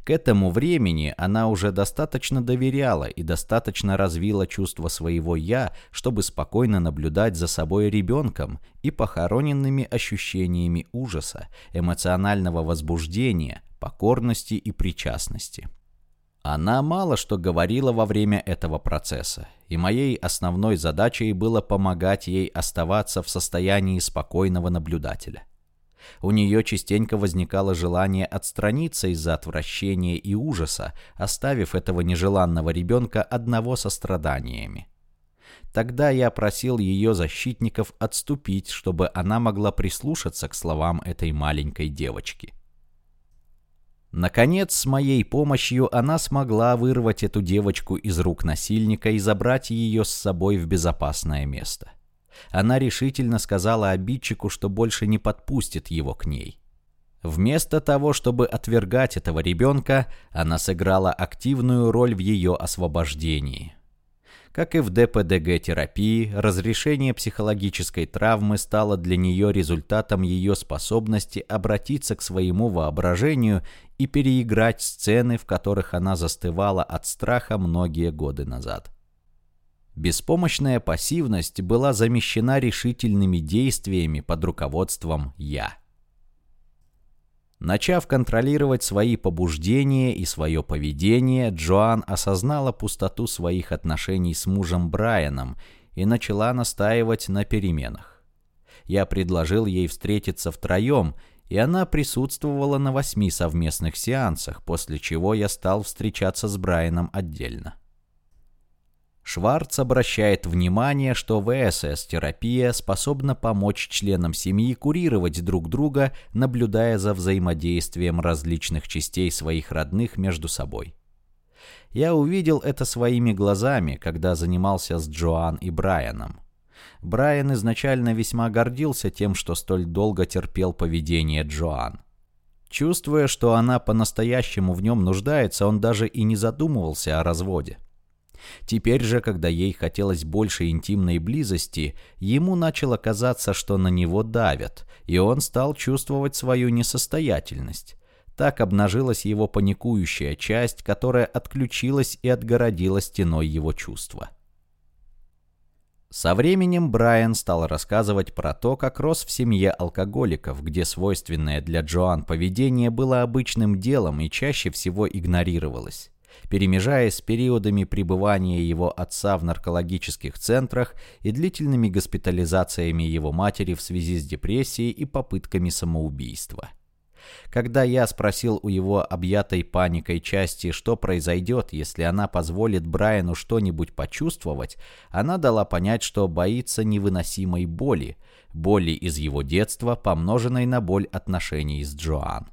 К этому времени она уже достаточно доверяла и достаточно развила чувство своего «я», чтобы спокойно наблюдать за собой ребенком и похороненными ощущениями ужаса, эмоционального возбуждения, покорности и причастности. Она мало что говорила во время этого процесса, и моей основной задачей было помогать ей оставаться в состоянии спокойного наблюдателя. У нее частенько возникало желание отстраниться из-за отвращения и ужаса, оставив этого нежеланного ребенка одного со страданиями. Тогда я просил ее защитников отступить, чтобы она могла прислушаться к словам этой маленькой девочки. Наконец, с моей помощью она смогла вырвать эту девочку из рук насильника и забрать ее с собой в безопасное место. Она решительно сказала обидчику, что больше не подпустит его к ней. Вместо того, чтобы отвергать этого ребенка, она сыграла активную роль в ее освобождении. Как и в ДПДГ-терапии, разрешение психологической травмы стало для нее результатом ее способности обратиться к своему воображению и переиграть сцены, в которых она застывала от страха многие годы назад. Беспомощная пассивность была замещена решительными действиями под руководством «я». Начав контролировать свои побуждения и свое поведение, Джоан осознала пустоту своих отношений с мужем Брайаном и начала настаивать на переменах. Я предложил ей встретиться втроем, и она присутствовала на восьми совместных сеансах, после чего я стал встречаться с Брайаном отдельно. Шварц обращает внимание, что ВСС-терапия способна помочь членам семьи курировать друг друга, наблюдая за взаимодействием различных частей своих родных между собой. Я увидел это своими глазами, когда занимался с Джоан и Брайаном. Брайан изначально весьма гордился тем, что столь долго терпел поведение Джоан. Чувствуя, что она по-настоящему в нем нуждается, он даже и не задумывался о разводе. Теперь же, когда ей хотелось больше интимной близости, ему начало казаться, что на него давят, и он стал чувствовать свою несостоятельность. Так обнажилась его паникующая часть, которая отключилась и отгородила стеной его чувства. Со временем Брайан стал рассказывать про то, как рос в семье алкоголиков, где свойственное для Джоан поведение было обычным делом и чаще всего игнорировалось перемежаясь с периодами пребывания его отца в наркологических центрах и длительными госпитализациями его матери в связи с депрессией и попытками самоубийства. Когда я спросил у его объятой паникой части, что произойдет, если она позволит Брайану что-нибудь почувствовать, она дала понять, что боится невыносимой боли, боли из его детства, помноженной на боль отношений с Джоан.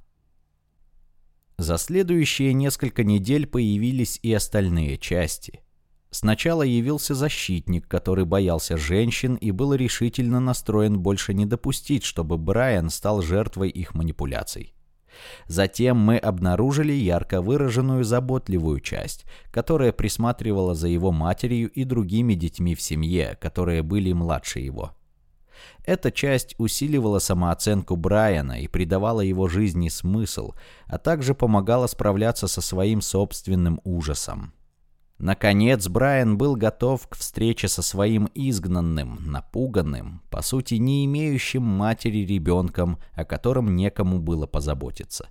За следующие несколько недель появились и остальные части. Сначала явился защитник, который боялся женщин и был решительно настроен больше не допустить, чтобы Брайан стал жертвой их манипуляций. Затем мы обнаружили ярко выраженную заботливую часть, которая присматривала за его матерью и другими детьми в семье, которые были младше его. Эта часть усиливала самооценку Брайана и придавала его жизни смысл, а также помогала справляться со своим собственным ужасом. Наконец, Брайан был готов к встрече со своим изгнанным, напуганным, по сути не имеющим матери ребенком, о котором некому было позаботиться.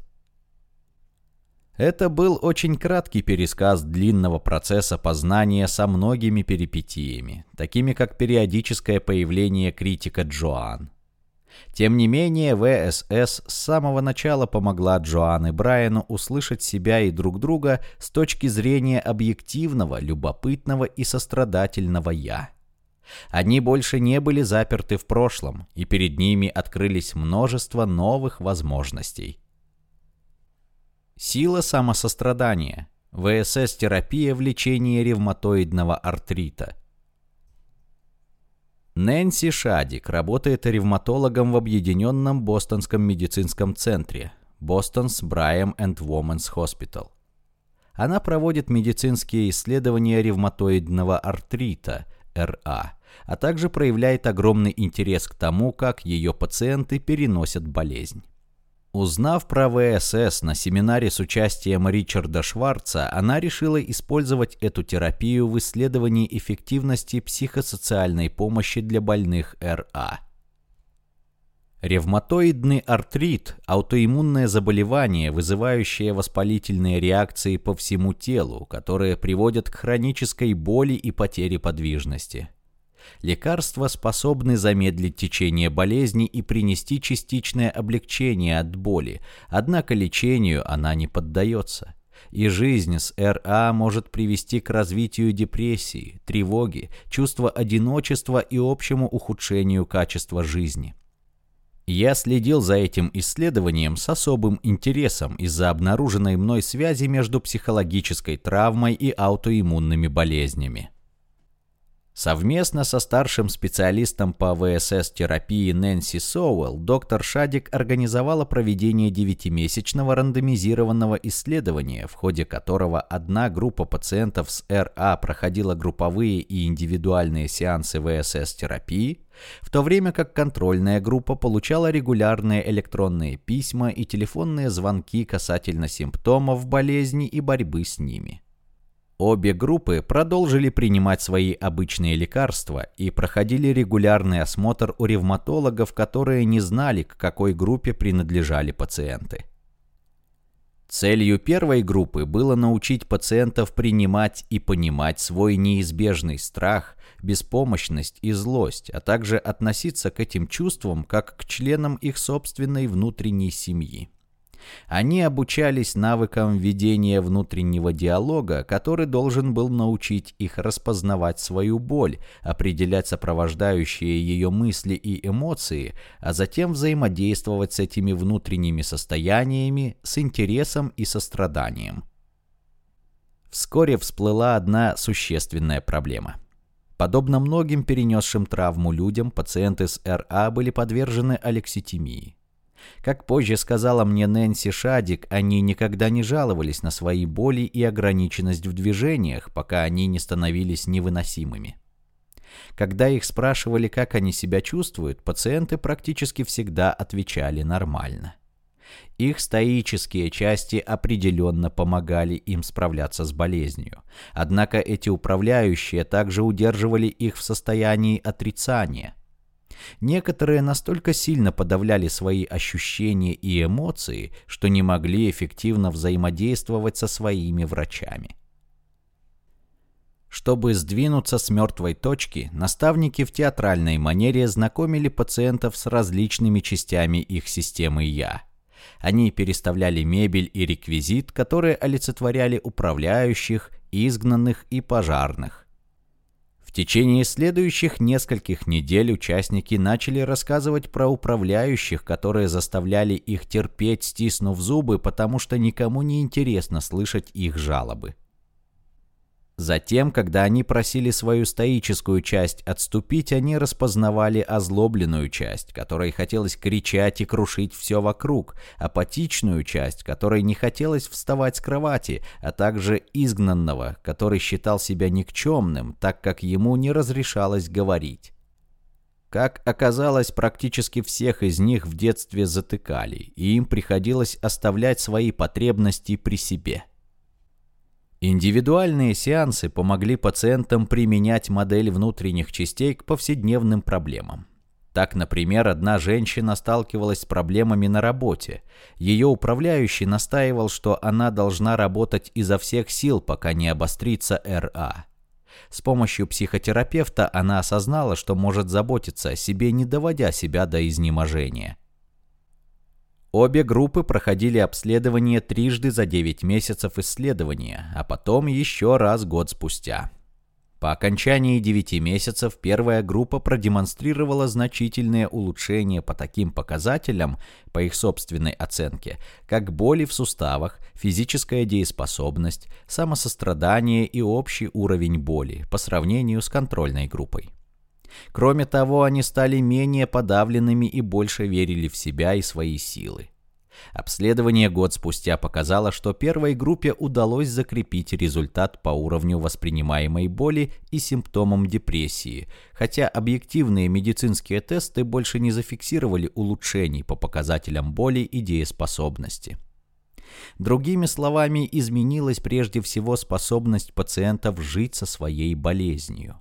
Это был очень краткий пересказ длинного процесса познания со многими перипетиями, такими как периодическое появление критика Джоан. Тем не менее, ВСС с самого начала помогла Джоан и Брайану услышать себя и друг друга с точки зрения объективного, любопытного и сострадательного «я». Они больше не были заперты в прошлом, и перед ними открылись множество новых возможностей. Сила самосострадания. ВСС-терапия в лечении ревматоидного артрита. Нэнси Шадик работает ревматологом в Объединенном Бостонском медицинском центре Boston's Brigham and Women's Hospital. Она проводит медицинские исследования ревматоидного артрита, РА, а также проявляет огромный интерес к тому, как ее пациенты переносят болезнь. Узнав про ВСС на семинаре с участием Ричарда Шварца, она решила использовать эту терапию в исследовании эффективности психосоциальной помощи для больных РА. Ревматоидный артрит – аутоиммунное заболевание, вызывающее воспалительные реакции по всему телу, которые приводят к хронической боли и потере подвижности. Лекарства способны замедлить течение болезни и принести частичное облегчение от боли, однако лечению она не поддается. И жизнь с РА может привести к развитию депрессии, тревоги, чувства одиночества и общему ухудшению качества жизни. Я следил за этим исследованием с особым интересом из-за обнаруженной мной связи между психологической травмой и аутоиммунными болезнями. Совместно со старшим специалистом по ВСС-терапии Нэнси Соуэлл доктор Шадик организовала проведение девятимесячного рандомизированного исследования, в ходе которого одна группа пациентов с РА проходила групповые и индивидуальные сеансы ВСС-терапии, в то время как контрольная группа получала регулярные электронные письма и телефонные звонки касательно симптомов болезни и борьбы с ними. Обе группы продолжили принимать свои обычные лекарства и проходили регулярный осмотр у ревматологов, которые не знали, к какой группе принадлежали пациенты. Целью первой группы было научить пациентов принимать и понимать свой неизбежный страх, беспомощность и злость, а также относиться к этим чувствам как к членам их собственной внутренней семьи. Они обучались навыкам ведения внутреннего диалога, который должен был научить их распознавать свою боль, определять сопровождающие ее мысли и эмоции, а затем взаимодействовать с этими внутренними состояниями с интересом и состраданием. Вскоре всплыла одна существенная проблема – Подобно многим перенесшим травму людям, пациенты с РА были подвержены алекситимии. Как позже сказала мне Нэнси Шадик, они никогда не жаловались на свои боли и ограниченность в движениях, пока они не становились невыносимыми. Когда их спрашивали, как они себя чувствуют, пациенты практически всегда отвечали нормально. Их стоические части определенно помогали им справляться с болезнью. Однако эти управляющие также удерживали их в состоянии отрицания. Некоторые настолько сильно подавляли свои ощущения и эмоции, что не могли эффективно взаимодействовать со своими врачами. Чтобы сдвинуться с мертвой точки, наставники в театральной манере знакомили пациентов с различными частями их системы «Я». Они переставляли мебель и реквизит, которые олицетворяли управляющих, изгнанных и пожарных. Течение следующих нескольких недель участники начали рассказывать про управляющих, которые заставляли их терпеть, стиснув зубы, потому что никому не интересно слышать их жалобы. Затем, когда они просили свою стоическую часть отступить, они распознавали озлобленную часть, которой хотелось кричать и крушить все вокруг, апатичную часть, которой не хотелось вставать с кровати, а также изгнанного, который считал себя никчемным, так как ему не разрешалось говорить. Как оказалось, практически всех из них в детстве затыкали, и им приходилось оставлять свои потребности при себе. Индивидуальные сеансы помогли пациентам применять модель внутренних частей к повседневным проблемам. Так, например, одна женщина сталкивалась с проблемами на работе. Ее управляющий настаивал, что она должна работать изо всех сил, пока не обострится РА. С помощью психотерапевта она осознала, что может заботиться о себе, не доводя себя до изнеможения. Обе группы проходили обследование трижды за 9 месяцев исследования, а потом еще раз год спустя. По окончании 9 месяцев первая группа продемонстрировала значительные улучшения по таким показателям, по их собственной оценке, как боли в суставах, физическая дееспособность, самосострадание и общий уровень боли по сравнению с контрольной группой. Кроме того, они стали менее подавленными и больше верили в себя и свои силы. Обследование год спустя показало, что первой группе удалось закрепить результат по уровню воспринимаемой боли и симптомам депрессии, хотя объективные медицинские тесты больше не зафиксировали улучшений по показателям боли и дееспособности. Другими словами, изменилась прежде всего способность пациентов жить со своей болезнью.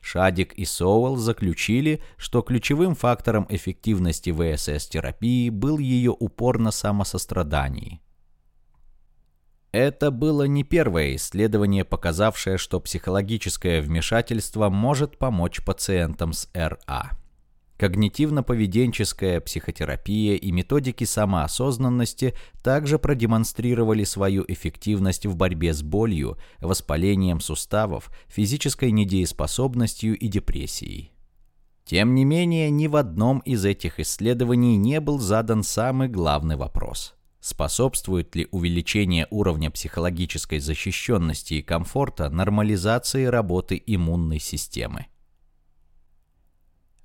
Шадик и Соуэлл заключили, что ключевым фактором эффективности ВСС-терапии был ее упор на самосострадании. Это было не первое исследование, показавшее, что психологическое вмешательство может помочь пациентам с РА. Когнитивно-поведенческая психотерапия и методики самоосознанности также продемонстрировали свою эффективность в борьбе с болью, воспалением суставов, физической недееспособностью и депрессией. Тем не менее, ни в одном из этих исследований не был задан самый главный вопрос. Способствует ли увеличение уровня психологической защищенности и комфорта нормализации работы иммунной системы?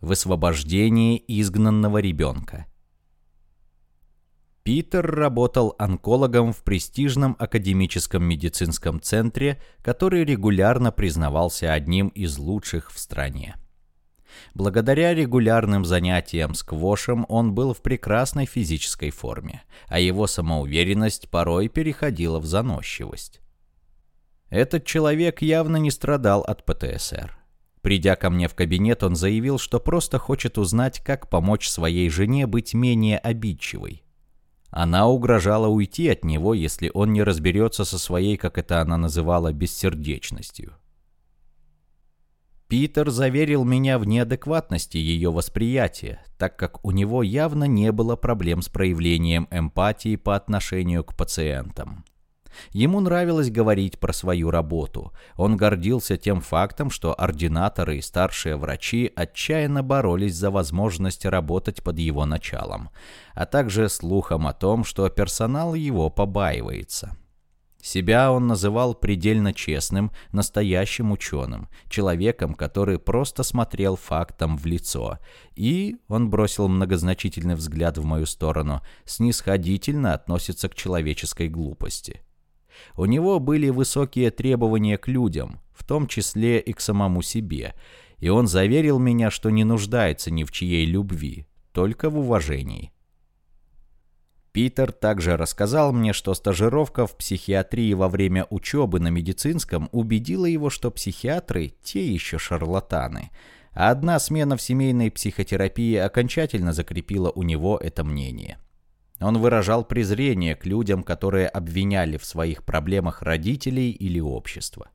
Высвобождение изгнанного ребенка. Питер работал онкологом в престижном академическом медицинском центре, который регулярно признавался одним из лучших в стране. Благодаря регулярным занятиям сквошем он был в прекрасной физической форме, а его самоуверенность порой переходила в заносчивость. Этот человек явно не страдал от ПТСР. Придя ко мне в кабинет, он заявил, что просто хочет узнать, как помочь своей жене быть менее обидчивой. Она угрожала уйти от него, если он не разберется со своей, как это она называла, бессердечностью. Питер заверил меня в неадекватности ее восприятия, так как у него явно не было проблем с проявлением эмпатии по отношению к пациентам. Ему нравилось говорить про свою работу. Он гордился тем фактом, что ординаторы и старшие врачи отчаянно боролись за возможность работать под его началом, а также слухом о том, что персонал его побаивается. Себя он называл предельно честным, настоящим ученым, человеком, который просто смотрел фактам в лицо. И, он бросил многозначительный взгляд в мою сторону, снисходительно относится к человеческой глупости. У него были высокие требования к людям, в том числе и к самому себе, и он заверил меня, что не нуждается ни в чьей любви, только в уважении. Питер также рассказал мне, что стажировка в психиатрии во время учебы на медицинском убедила его, что психиатры – те еще шарлатаны, а одна смена в семейной психотерапии окончательно закрепила у него это мнение. Он выражал презрение к людям, которые обвиняли в своих проблемах родителей или общество.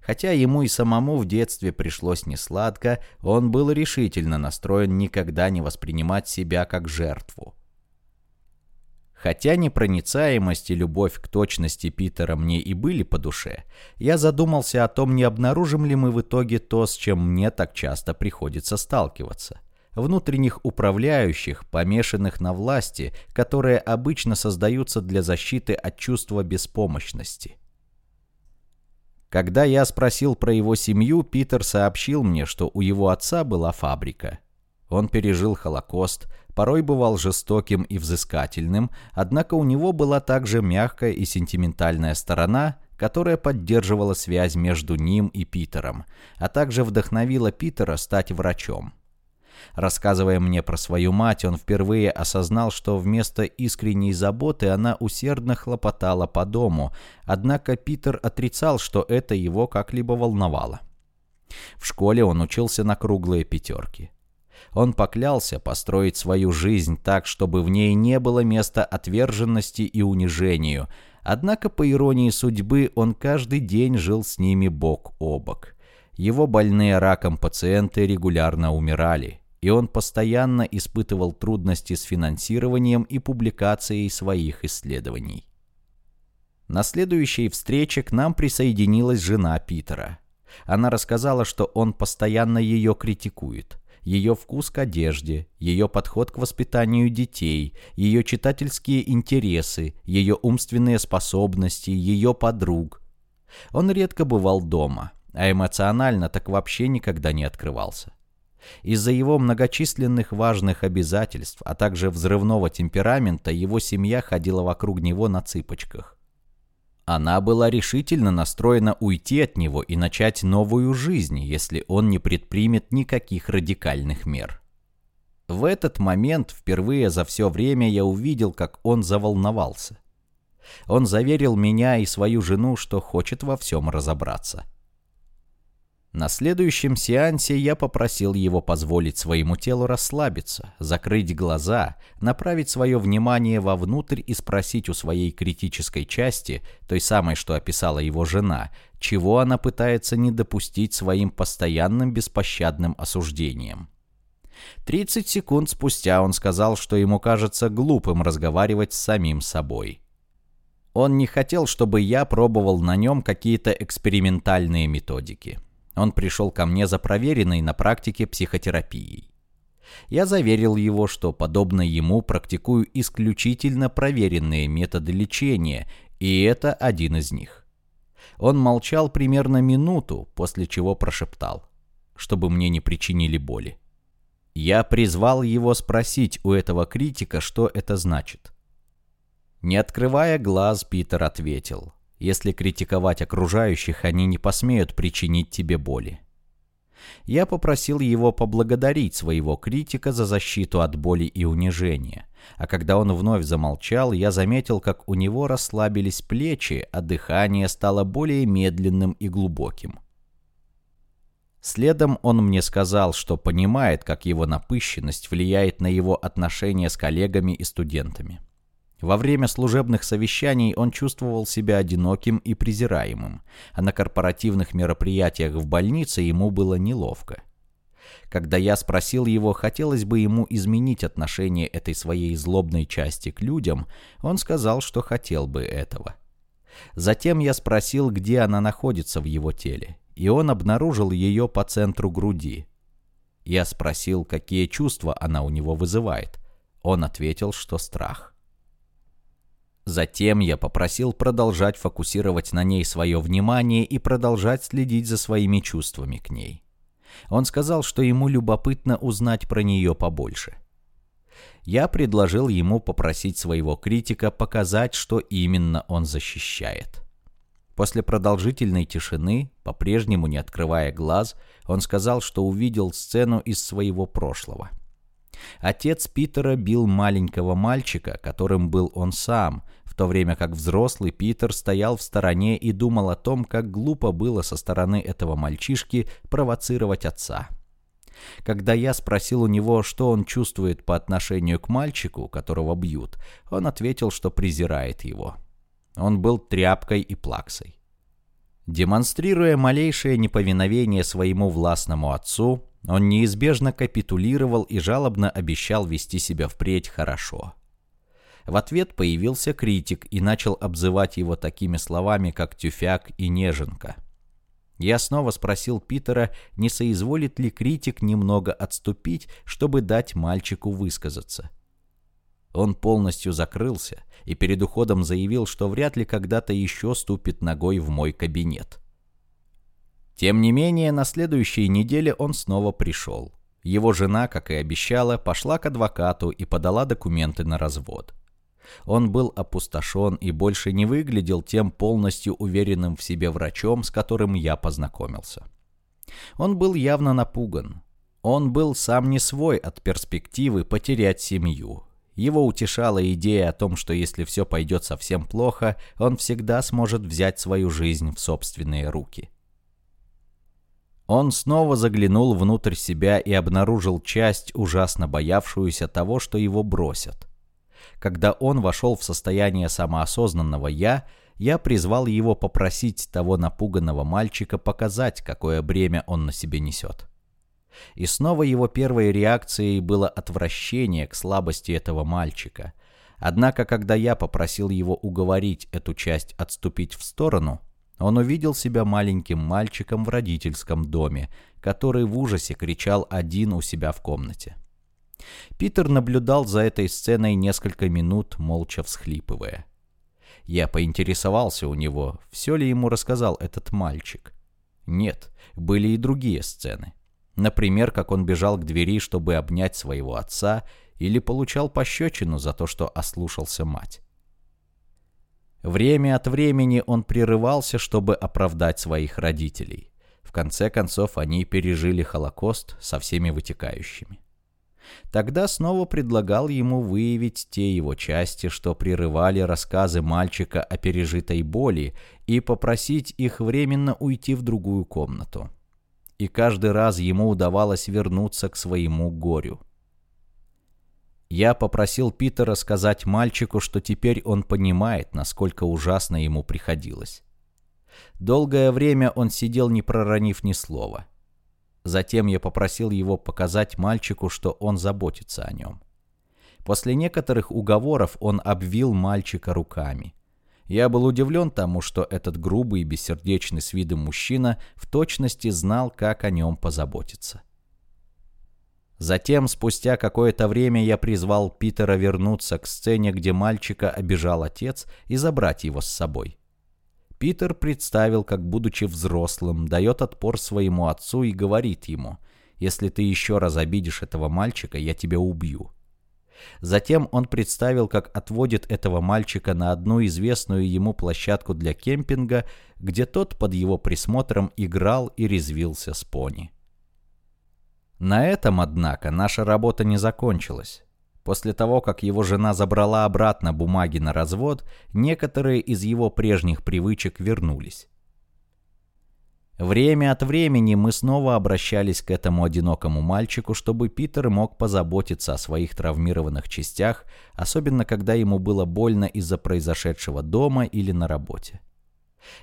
Хотя ему и самому в детстве пришлось несладко, он был решительно настроен никогда не воспринимать себя как жертву. Хотя непроницаемость и любовь к точности Питера мне и были по душе, я задумался о том, не обнаружим ли мы в итоге то, с чем мне так часто приходится сталкиваться внутренних управляющих, помешанных на власти, которые обычно создаются для защиты от чувства беспомощности. Когда я спросил про его семью, Питер сообщил мне, что у его отца была фабрика. Он пережил Холокост, порой бывал жестоким и взыскательным, однако у него была также мягкая и сентиментальная сторона, которая поддерживала связь между ним и Питером, а также вдохновила Питера стать врачом. Рассказывая мне про свою мать, он впервые осознал, что вместо искренней заботы она усердно хлопотала по дому, однако Питер отрицал, что это его как-либо волновало. В школе он учился на круглые пятерки. Он поклялся построить свою жизнь так, чтобы в ней не было места отверженности и унижению, однако, по иронии судьбы, он каждый день жил с ними бок о бок. Его больные раком пациенты регулярно умирали, и он постоянно испытывал трудности с финансированием и публикацией своих исследований. На следующей встрече к нам присоединилась жена Питера. Она рассказала, что он постоянно ее критикует. Ее вкус к одежде, ее подход к воспитанию детей, ее читательские интересы, ее умственные способности, ее подруг. Он редко бывал дома, а эмоционально так вообще никогда не открывался. Из-за его многочисленных важных обязательств, а также взрывного темперамента, его семья ходила вокруг него на цыпочках. Она была решительно настроена уйти от него и начать новую жизнь, если он не предпримет никаких радикальных мер. В этот момент впервые за все время я увидел, как он заволновался. Он заверил меня и свою жену, что хочет во всем разобраться. На следующем сеансе я попросил его позволить своему телу расслабиться, закрыть глаза, направить свое внимание вовнутрь и спросить у своей критической части, той самой, что описала его жена, чего она пытается не допустить своим постоянным беспощадным осуждением. 30 секунд спустя он сказал, что ему кажется глупым разговаривать с самим собой. Он не хотел, чтобы я пробовал на нем какие-то экспериментальные методики. Он пришел ко мне за проверенной на практике психотерапией. Я заверил его, что, подобно ему, практикую исключительно проверенные методы лечения, и это один из них. Он молчал примерно минуту, после чего прошептал, чтобы мне не причинили боли. Я призвал его спросить у этого критика, что это значит. Не открывая глаз, Питер ответил. Если критиковать окружающих, они не посмеют причинить тебе боли. Я попросил его поблагодарить своего критика за защиту от боли и унижения. А когда он вновь замолчал, я заметил, как у него расслабились плечи, а дыхание стало более медленным и глубоким. Следом он мне сказал, что понимает, как его напыщенность влияет на его отношения с коллегами и студентами. Во время служебных совещаний он чувствовал себя одиноким и презираемым, а на корпоративных мероприятиях в больнице ему было неловко. Когда я спросил его, хотелось бы ему изменить отношение этой своей злобной части к людям, он сказал, что хотел бы этого. Затем я спросил, где она находится в его теле, и он обнаружил ее по центру груди. Я спросил, какие чувства она у него вызывает. Он ответил, что страх. Затем я попросил продолжать фокусировать на ней свое внимание и продолжать следить за своими чувствами к ней. Он сказал, что ему любопытно узнать про нее побольше. Я предложил ему попросить своего критика показать, что именно он защищает. После продолжительной тишины, по-прежнему не открывая глаз, он сказал, что увидел сцену из своего прошлого. Отец Питера бил маленького мальчика, которым был он сам, то время как взрослый Питер стоял в стороне и думал о том, как глупо было со стороны этого мальчишки провоцировать отца. Когда я спросил у него, что он чувствует по отношению к мальчику, которого бьют, он ответил, что презирает его. Он был тряпкой и плаксой. Демонстрируя малейшее неповиновение своему властному отцу, он неизбежно капитулировал и жалобно обещал вести себя впредь хорошо. В ответ появился критик и начал обзывать его такими словами, как «тюфяк» и «неженка». Я снова спросил Питера, не соизволит ли критик немного отступить, чтобы дать мальчику высказаться. Он полностью закрылся и перед уходом заявил, что вряд ли когда-то еще ступит ногой в мой кабинет. Тем не менее, на следующей неделе он снова пришел. Его жена, как и обещала, пошла к адвокату и подала документы на развод. Он был опустошен и больше не выглядел тем полностью уверенным в себе врачом, с которым я познакомился. Он был явно напуган. Он был сам не свой от перспективы потерять семью. Его утешала идея о том, что если все пойдет совсем плохо, он всегда сможет взять свою жизнь в собственные руки. Он снова заглянул внутрь себя и обнаружил часть, ужасно боявшуюся того, что его бросят. Когда он вошел в состояние самоосознанного «я», я призвал его попросить того напуганного мальчика показать, какое бремя он на себе несет. И снова его первой реакцией было отвращение к слабости этого мальчика. Однако, когда я попросил его уговорить эту часть отступить в сторону, он увидел себя маленьким мальчиком в родительском доме, который в ужасе кричал один у себя в комнате. Питер наблюдал за этой сценой несколько минут, молча всхлипывая. Я поинтересовался у него, все ли ему рассказал этот мальчик. Нет, были и другие сцены. Например, как он бежал к двери, чтобы обнять своего отца, или получал пощечину за то, что ослушался мать. Время от времени он прерывался, чтобы оправдать своих родителей. В конце концов, они пережили Холокост со всеми вытекающими. Тогда снова предлагал ему выявить те его части, что прерывали рассказы мальчика о пережитой боли, и попросить их временно уйти в другую комнату. И каждый раз ему удавалось вернуться к своему горю. Я попросил Питера сказать мальчику, что теперь он понимает, насколько ужасно ему приходилось. Долгое время он сидел, не проронив ни слова. Затем я попросил его показать мальчику, что он заботится о нем. После некоторых уговоров он обвил мальчика руками. Я был удивлен тому, что этот грубый и бессердечный с видом мужчина в точности знал, как о нем позаботиться. Затем, спустя какое-то время, я призвал Питера вернуться к сцене, где мальчика обижал отец, и забрать его с собой. Питер представил, как, будучи взрослым, дает отпор своему отцу и говорит ему, «Если ты еще раз обидишь этого мальчика, я тебя убью». Затем он представил, как отводит этого мальчика на одну известную ему площадку для кемпинга, где тот под его присмотром играл и резвился с пони. На этом, однако, наша работа не закончилась. После того, как его жена забрала обратно бумаги на развод, некоторые из его прежних привычек вернулись. Время от времени мы снова обращались к этому одинокому мальчику, чтобы Питер мог позаботиться о своих травмированных частях, особенно когда ему было больно из-за произошедшего дома или на работе.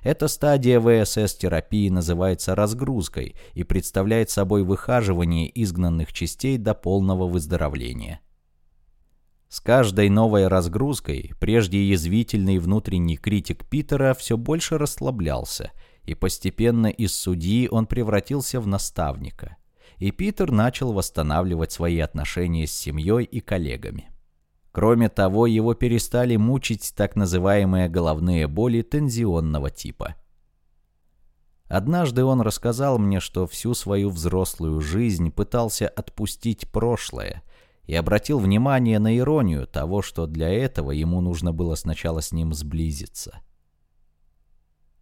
Эта стадия ВСС-терапии называется разгрузкой и представляет собой выхаживание изгнанных частей до полного выздоровления. С каждой новой разгрузкой прежде язвительный внутренний критик Питера все больше расслаблялся, и постепенно из судьи он превратился в наставника. И Питер начал восстанавливать свои отношения с семьей и коллегами. Кроме того, его перестали мучить так называемые головные боли тензионного типа. Однажды он рассказал мне, что всю свою взрослую жизнь пытался отпустить прошлое и обратил внимание на иронию того, что для этого ему нужно было сначала с ним сблизиться.